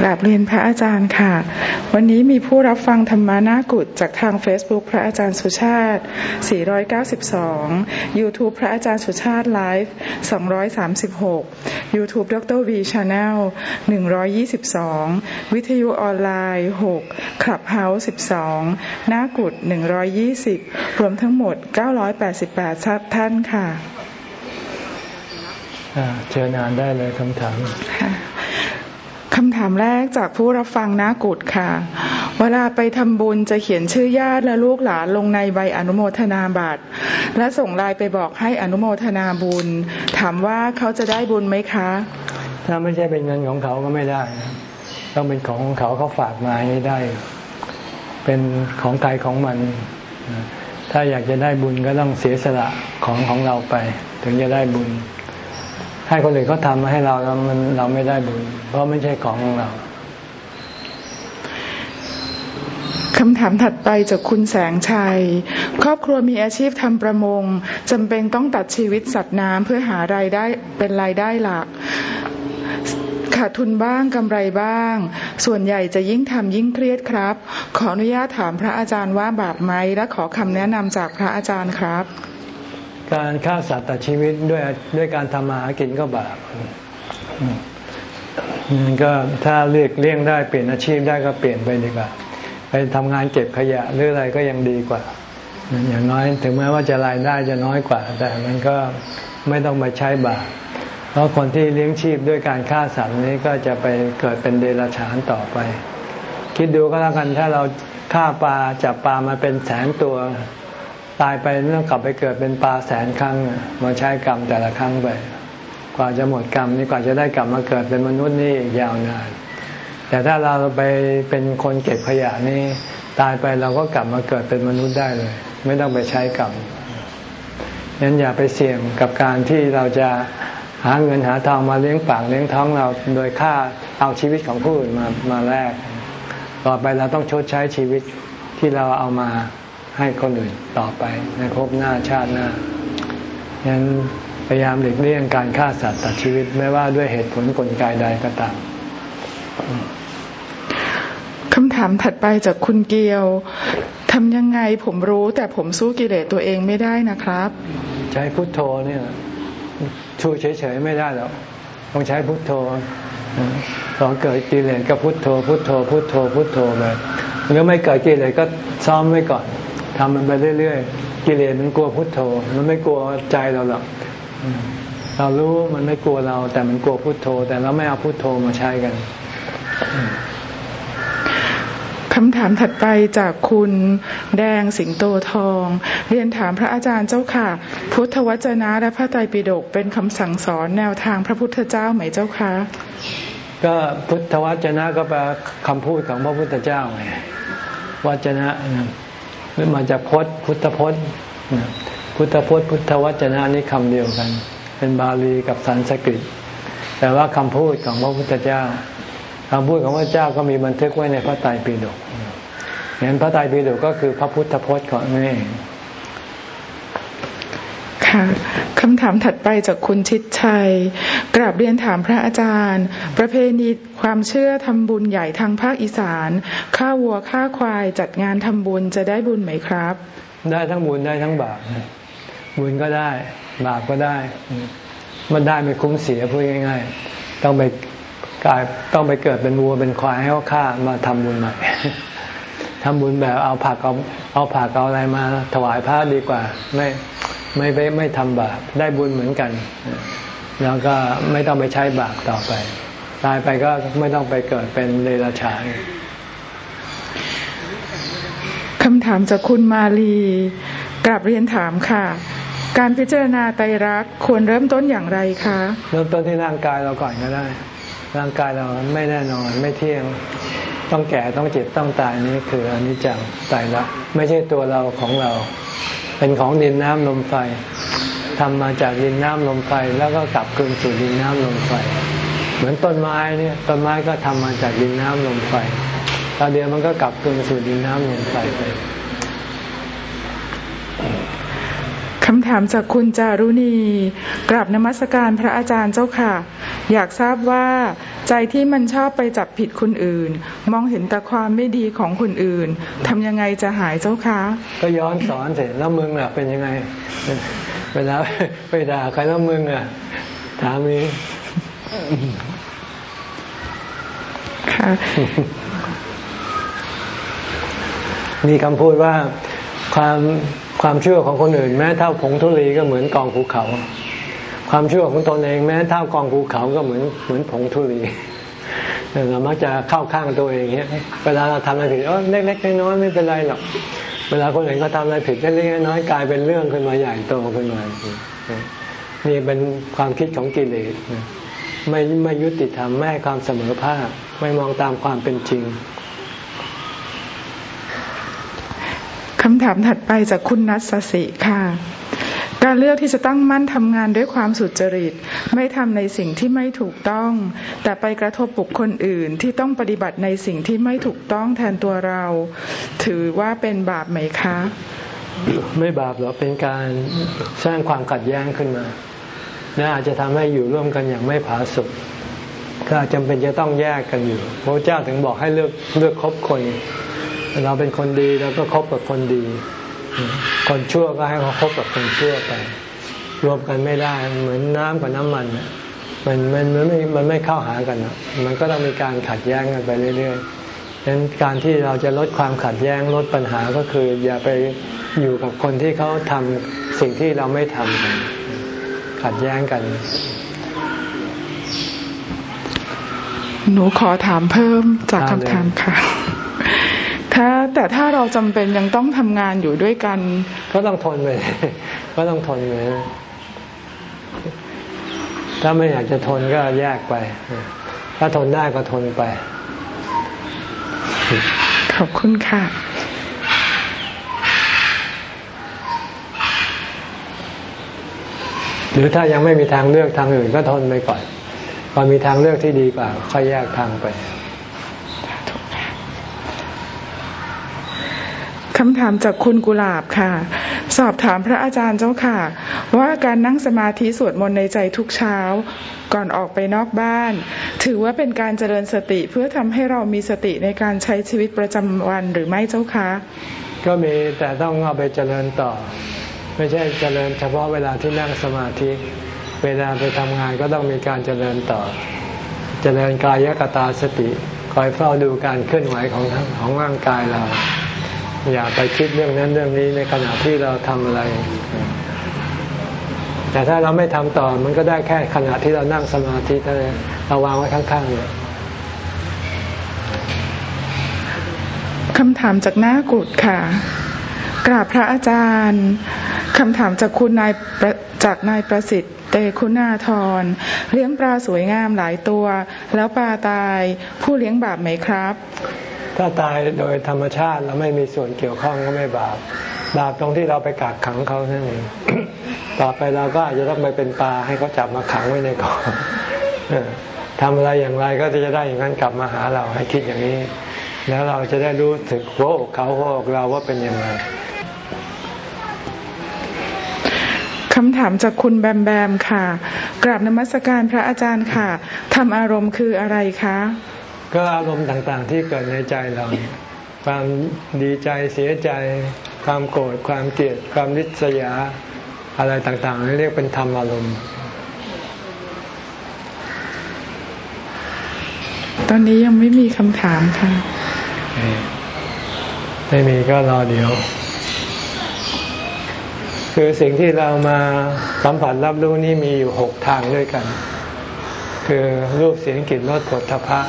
ราบเรียนพระอาจารย์ค่ะ วันนี้มีผู้รับฟังธรรมานากุฏจากทาง Facebook พระอาจารย์สุชาติ 492 YouTube พระอาจารย์สุชาติไลฟ์ 236 YouTube ดร V Channel 122 วิทยุออนไลน์6 Clubhouse 12 นากุฏ120 รวมทั้งหมด 988 ท่านค่ะเชิญอ่านได้เลยคำถามค คำถามแรกจากผู้รับฟังนากุดค่ะ เวลาไปทำบุญจะเขียนชื่อญาติและลูกหลานลงในใบอนุโมทนาบัตร และส่งลน์ไปบอกให้อนุโมทนาบุญ ถามว่าเขาจะได้บุญไหมคะ ถ้าไม่ใช่เป็นเงินของเขาก็ไม่ได้ ต้องเป็นของของเขาเขาฝากมาให้ได้ เป็นของใครของมัน ถ้าอยากจะได้บุญก็ต้องเสียสละของของเราไป ถึงจะได้บุญ ให้คนอื่นเขาทำมาให้เราแล้วมันเราไม่ได้บุญ เพราะไม่ใช่ของของเราคำถามถัดไปจากคุณแสงชัย ครอบครัวมีอาชีพทำประมงจำเป็นต้องตัดชีวิตสัตว์น้ำเพื่อหารายได้เป็นรายได้หลักขาดทุนบ้างกำไรบ้าง ส่วนใหญ่จะยิ่งทำยิ่งเครียดครับ ขออนุญาตถามพระอาจารย์ว่าบาปไหมและขอคำแนะนำจากพระอาจารย์ครับ การฆ่าสัตว์ตัดชีวิตด้วยด้วยการทำมาหากินก็บาปมันก็ถ้าเลือกเลี่ยงได้เปลี่ยนอาชีพได้ก็เปลี่ยนไปดีกว่า ไปทำงานเก็บขยะหรืออะไรก็ยังดีกว่า อย่างน้อยถึงแม้ว่าจะรายได้จะน้อยกว่า แต่มันก็ไม่ต้องมาใช้บาปเพราะคนที่เลี้ยงชีพด้วยการฆ่าสัตว์นี้ก็จะไปเกิดเป็นเดรัจฉานต่อไป คิดดูก็แล้วกันถ้าเราฆ่าปลาจับปลามาเป็นแสนตัว ตายไปต้องกลับไปเกิดเป็นปลาแสนครั้งมาใช้กรรมแต่ละครั้งไป กว่าจะหมดกรรมนี่กว่าจะได้กลับมาเกิดเป็นมนุษย์นี่ยาวนาน แต่ถ้าเราไปเป็นคนเก็บขยะนี่ตายไปเราก็กลับมาเกิดเป็นมนุษย์ได้เลย ไม่ต้องไปใช้กรรมนั้นอย่าไปเสี่ยงกับการที่เราจะหาเงินหาทองมาเลี้ยงปากเลี้ยงท้องเราโดยค่าเอาชีวิตของผู้อื่นมามาแลกต่อไปเราต้องชดใช้ชีวิตที่เราเอามา ให้คนอื่นต่อไปในภพหน้าชาติหน้าฉะนั้นพยายามหลีกเลี่ยงการฆ่าสัตว์ตัดชีวิตไม่ว่าด้วยเหตุผลกลไกใดก็ตามคำถามถัดไปจากคุณเกียวทำยังไงผมรู้แต่ผมสู้กิเลสตัวเองไม่ได้นะครับ ใช้พุทโธเนี่ยชูเฉยๆไม่ได้หรอกต้องใช้พุทโธตอนเกิดกิเลสก็พุทโธ พุทโธ พุทโธ พุทโธไปหรือไม่เกิดกิเลสก็ซ้อมไว้ก่อน ทำมันไปเรื่อยๆกิเลสมันกลัวพุทโธ มันไม่กลัวใจเราหรอกเรารู้มันไม่กลัวเรา แต่มันกลัวพุทโธ แต่เราไม่เอาพุทโธมาใช้กันคคำถามถัดไปจากคุณแดงสิงโตทอง เรียนถามพระอาจารย์เจ้าค่ะ พุทธวจนะและพระไตรปิฎกเป็นคำสั่งสอนแนวทางพระพุทธเจ้าไหมเจ้าคะก็พุทธวจนะก็แปลคำพูดของพระพุทธเจ้าไงวจนะหรือ มาจากพจน์ พุทธพจน์ พุทธพจน์พุทธวจนะนี่คำเดียวกัน เป็นบาลีกับสันสกฤต แต่ว่าคำพูดของพระพุทธเจ้าคำพูดของพระเจ้าก็มีบันทึกไว้ในพระไตรปิฎกเห็นพระไตรปิฎกก็คือพระพุทธพจน์ของนี่ ค่ะคำถามถัดไปจากคุณชิดชัย กราบเรียนถามพระอาจารย์ ประเพณีความเชื่อทำบุญใหญ่ทางภาคอีสานฆ่าวัวฆ่าควายจัดงานทำบุญจะได้บุญไหมครับ ได้ทั้งบุญได้ทั้งบาปบุญก็ได้ บาปก็ได้ มันได้ไม่คุ้มเสียพูดง่าย ๆ ต้องไปกลายต้องไปเกิดเป็นวัวเป็นควายให้เขาฆ่ามาทำบุญใหม่ทำบุญแบบเอาผักเอาเอาผักเอาอะไรมาถวายพระดีกว่า ไม่ ไม่ไม่ไม่ทำบาปได้บุญเหมือนกัน แล้วก็ไม่ต้องไปใช้บาปต่อไป ตายไปก็ไม่ต้องไปเกิดเป็นเดรัจฉานคำถามจากคุณมาลีกลับเรียนถามค่ะ การพิจารณาไตรักควรเริ่มต้นอย่างไรคะเริ่มต้นที่ร่างกายเราก่อนก็ได้ ร่างกายเราไม่แน่นอนไม่เที่ยงต้องแก่ต้องเจ็บต้องตายนี่คืออนิจจังตายละไม่ใช่ตัวเราของเรา เป็นของดินน้ำลมไฟทำมาจากดินน้ำลมไฟแล้วก็กลับคืนสู่ดินน้ำลมไฟ เหมือนต้นไม้เนี่ยต้นไม้ก็ทำมาจากดินน้ำลมไฟตอนเดียวมันก็กลับคืนสู่ดินน้ำลมไฟไป คำถามจากคุณจารุณี กราบนมัสการพระอาจารย์เจ้าค่ะ อยากทราบว่าใจที่มันชอบไปจับผิดคนอื่น มองเห็นแต่ความไม่ดีของคนอื่นทำยังไงจะหายเจ้าคะก็ย้อนสอนเสร็จแล้วมึงล่ะเป็นยังไงเวลาไปด่าใครแล้วมึงอะถามนี้ค่ะมีคำพูดว่าความ ความเชื่อของคนอื่น แม้เท่าผงทุลีก็เหมือนกองภูเขา ความเชื่อของตนเอง แม้เท่ากองภูเขาก็เหมือนเหมือนผงทุลีเรามักจะเข้าข้างตัวเองเนี้ย เวลาเราทำอะไรผิดเออเล็กๆน้อยๆไม่เป็นไรหรอก เวลาคนอื่นเขาทำอะไรผิดเล็กๆน้อยๆกลายเป็นเรื่องขึ้นมาใหญ่โตขึ้นมานี่เป็นความคิดของกิเลสไม่ไม่ยุติธรรมไม่ความเสมอภาคไม่มองตามความเป็นจริง คำถามถัดไปจากคุณนัทสสิค่ะ การเลือกที่จะตั้งมั่นทำงานด้วยความสุจริต ไม่ทำในสิ่งที่ไม่ถูกต้อง แต่ไปกระทบบุคคลอื่นที่ต้องปฏิบัติในสิ่งที่ไม่ถูกต้องแทนตัวเรา ถือว่าเป็นบาปไหมคะ ไม่บาปหรอกเป็นการสร้างความขัดแย้งขึ้นมาและอาจจะทำให้อยู่ร่วมกันอย่างไม่ผาสุกก็จำเป็นจะต้องแยกกันอยู่พระเจ้าถึงบอกให้เลือกเลือกคบคน เราเป็นคนดีเราก็คบกับคนดี คนชั่วก็ให้เขาคบกับคนชั่วไป รวมกันไม่ได้เหมือนน้ำกับน้ำมันมันมันมันไม่มันไม่เข้าหากันมันก็ต้องมีการขัดแย้งกันไปเรื่อยๆดังนั้นการที่เราจะลดความขัดแย้งลดปัญหาก็คือ อย่าไปอยู่กับคนที่เขาทำสิ่งที่เราไม่ทำกันขัดแย้งกัน หนูขอถามเพิ่มจากคำถามค่ะ ถ้าแต่ถ้าเราจำเป็นยังต้องทำงานอยู่ด้วยกัน ก็ต้องทนไปก็ต้องทนไปถ้าไม่อยากจะทนก็แยกไป ถ้าทนได้ก็ทนไป ขอบคุณค่ะ หรือถ้ายังไม่มีทางเลือกทางอื่นก็ทนไปก่อนพอมีทางเลือกที่ดีกว่าค่อยแยกทางไป คำถามจากคุณกุหลาบค่ะ สอบถามพระอาจารย์เจ้าค่ะ ว่าการนั่งสมาธิสวดมนต์ในใจทุกเช้า ก่อนออกไปนอกบ้าน ถือว่าเป็นการเจริญสติเพื่อทำให้เรามีสติในการใช้ชีวิตประจำวันหรือไม่เจ้าคะ ก็มีแต่ต้องเอาไปเจริญต่อ ไม่ใช่เจริญเฉพาะเวลาที่นั่งสมาธิ เวลาไปทำงานก็ต้องมีการเจริญต่อ เจริญกายกตาสติคอยเฝ้าดูการเคลื่อนไหวของของร่างกายเรา อย่าไปคิดเรื่องนั้นเรื่องนี้ในขณะที่เราทำอะไร แต่ถ้าเราไม่ทำต่อมันก็ได้แค่ขณะที่เรานั่งสมาธิเท่านั้นเราวางไว้ข้างๆเลยคำถามจากหน้ากุดค่ะ กราบพระอาจารย์คำถามจากคุณนายจากนายประสิทธิ์เตคุณาธรเลี้ยงปลาสวยงามหลายตัว แล้วปลาตายผู้เลี้ยงบาปไหมครับ ถ้าตายโดยธรรมชาติแล้วไม่มีส่วนเกี่ยวข้องก็ไม่บาปบาปตรงที่เราไปกักขังเขานั่นเองต่อไปเราก็อาจจะต้องไปเป็นปลาให้เขาจับมาขังไว้ในกองทำอะไรอย่างไรก็จะได้อย่างนั้นกลับมาหาเราให้คิดอย่างนี้ แล้วเราจะได้รู้ถึงโัวเขาหัวอกเราว่าเป็นยังไงคำถามจากคุณแบมแบมค่ะ กราบนมัสการพระอาจารย์ค่ะทำอารมณ์คืออะไรคะ ก็อารมณ์ต่างๆที่เกิดในใจเราความดีใจเสียใจ ความโกรธความเกลียดความริษยาอะไรต่างๆเรียกเป็นธรรมอารมณ์ ตอนนี้ยังไม่มีคำถามค่ะ ไม่มีก็รอเดี๋ยว คือสิ่งที่เรามาสัมผัสรับรู้นี่มีอยู่หกทางด้วยกัน คือรูปเสียงกลิ่นรสผลทพะ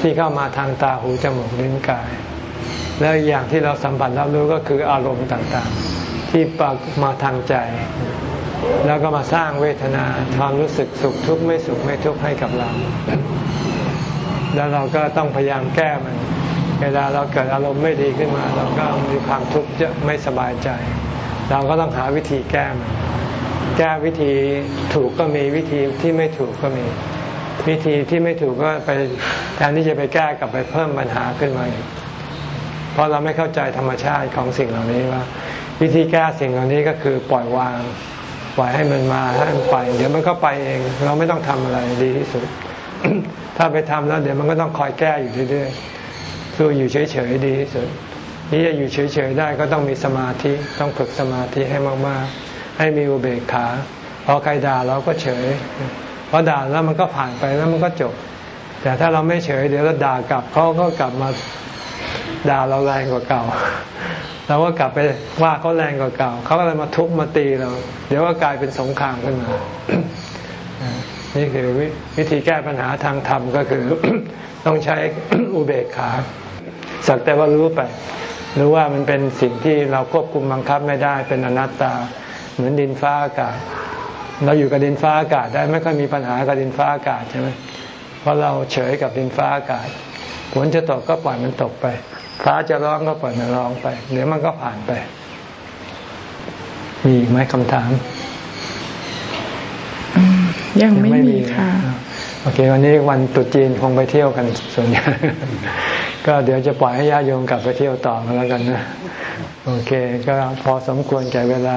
ที่เข้ามาทางตาหูจมูกลิ้นกาย แล้วอย่างที่เราสัมผัสรับรู้ก็คืออารมณ์ต่างๆ ที่ปากมาทางใจ แล้วก็มาสร้างเวทนาความรู้สึกสุขทุกข์ไม่สุขไม่ทุกข์ให้กับเรา แล้วเราก็ต้องพยายามแก้มันเวลาเราเกิดอารมณ์ไม่ดีขึ้นมา เราก็มีความทุกข์จะไม่สบายใจ เราก็ต้องหาวิธีแก้มัน แก้วิธีถูกก็มีวิธีที่ไม่ถูกก็มี วิธีที่ไม่ถูกก็ไปแทนที่จะไปแก้กลับไปเพิ่มปัญหาขึ้นมาเพราะเราไม่เข้าใจธรรมชาติของสิ่งเหล่านี้ว่า วิธีแก้สิ่งเหล่านี้ก็คือปล่อยวาง ปล่อยให้มันมาให้มันไป เดี๋ยวมันก็ไปเอง เราไม่ต้องทำอะไรดีที่สุด ถ้าไปทำแล้ว เดี๋ยวมันก็ต้องคอยแก้อยู่เรื่อยๆสู้อยู่เฉยๆดีที่สุดนี่จะอยู่เฉยๆได้ก็ต้องมีสมาธิต้องฝึกสมาธิให้มากๆ ให้มีอุเบกขาพอใครด่าเราก็เฉยพอด่าแล้วมันก็ผ่านไปแล้วมันก็จบ แต่ถ้าเราไม่เฉย เดี๋ยวเราด่ากลับเขาก็กลับมาด่าเราแรงกว่าเก่าเราก็กลับไปว่าเขาแรงกว่าเก่าเขาก็เลยมาทุบมาตีเรา เดี๋ยวก็กลายเป็นสงครามขึ้นมานี่คือวิธีแก้ปัญหาทางธรรมก็คือ ต้องใช้อุเบกขาสักแต่ว่ารู้ไป รู้ว่ามันเป็นสิ่งที่เราควบคุมบังคับไม่ได้เป็นอนัตตา มือนดินฟ้าอากาศ เราอยู่กับดินฟ้าอากาศได้ไม่ค่อยมีปัญหากับดินฟ้าอากาศใช่ไหมเพราะเราเฉยกับดินฟ้าอากาศฝนจะตกก็ปล่อยมันตกไป ฟ้าจะร้องก็ปล่อยมันร้องไปเดี๋ยวมันก็ผ่านไป มีไหมคำถาม ยังไม่มีค่ะ โอเค วันนี้วันตุจีนคงไปเที่ยวกันส่วนใหญ่ก็เดี๋ยวจะปล่อยให้ญาติโยมกลับไปเที่ยวต่อกันแล้วกันนะ โอเค ก็พอสมควรแก่เวลา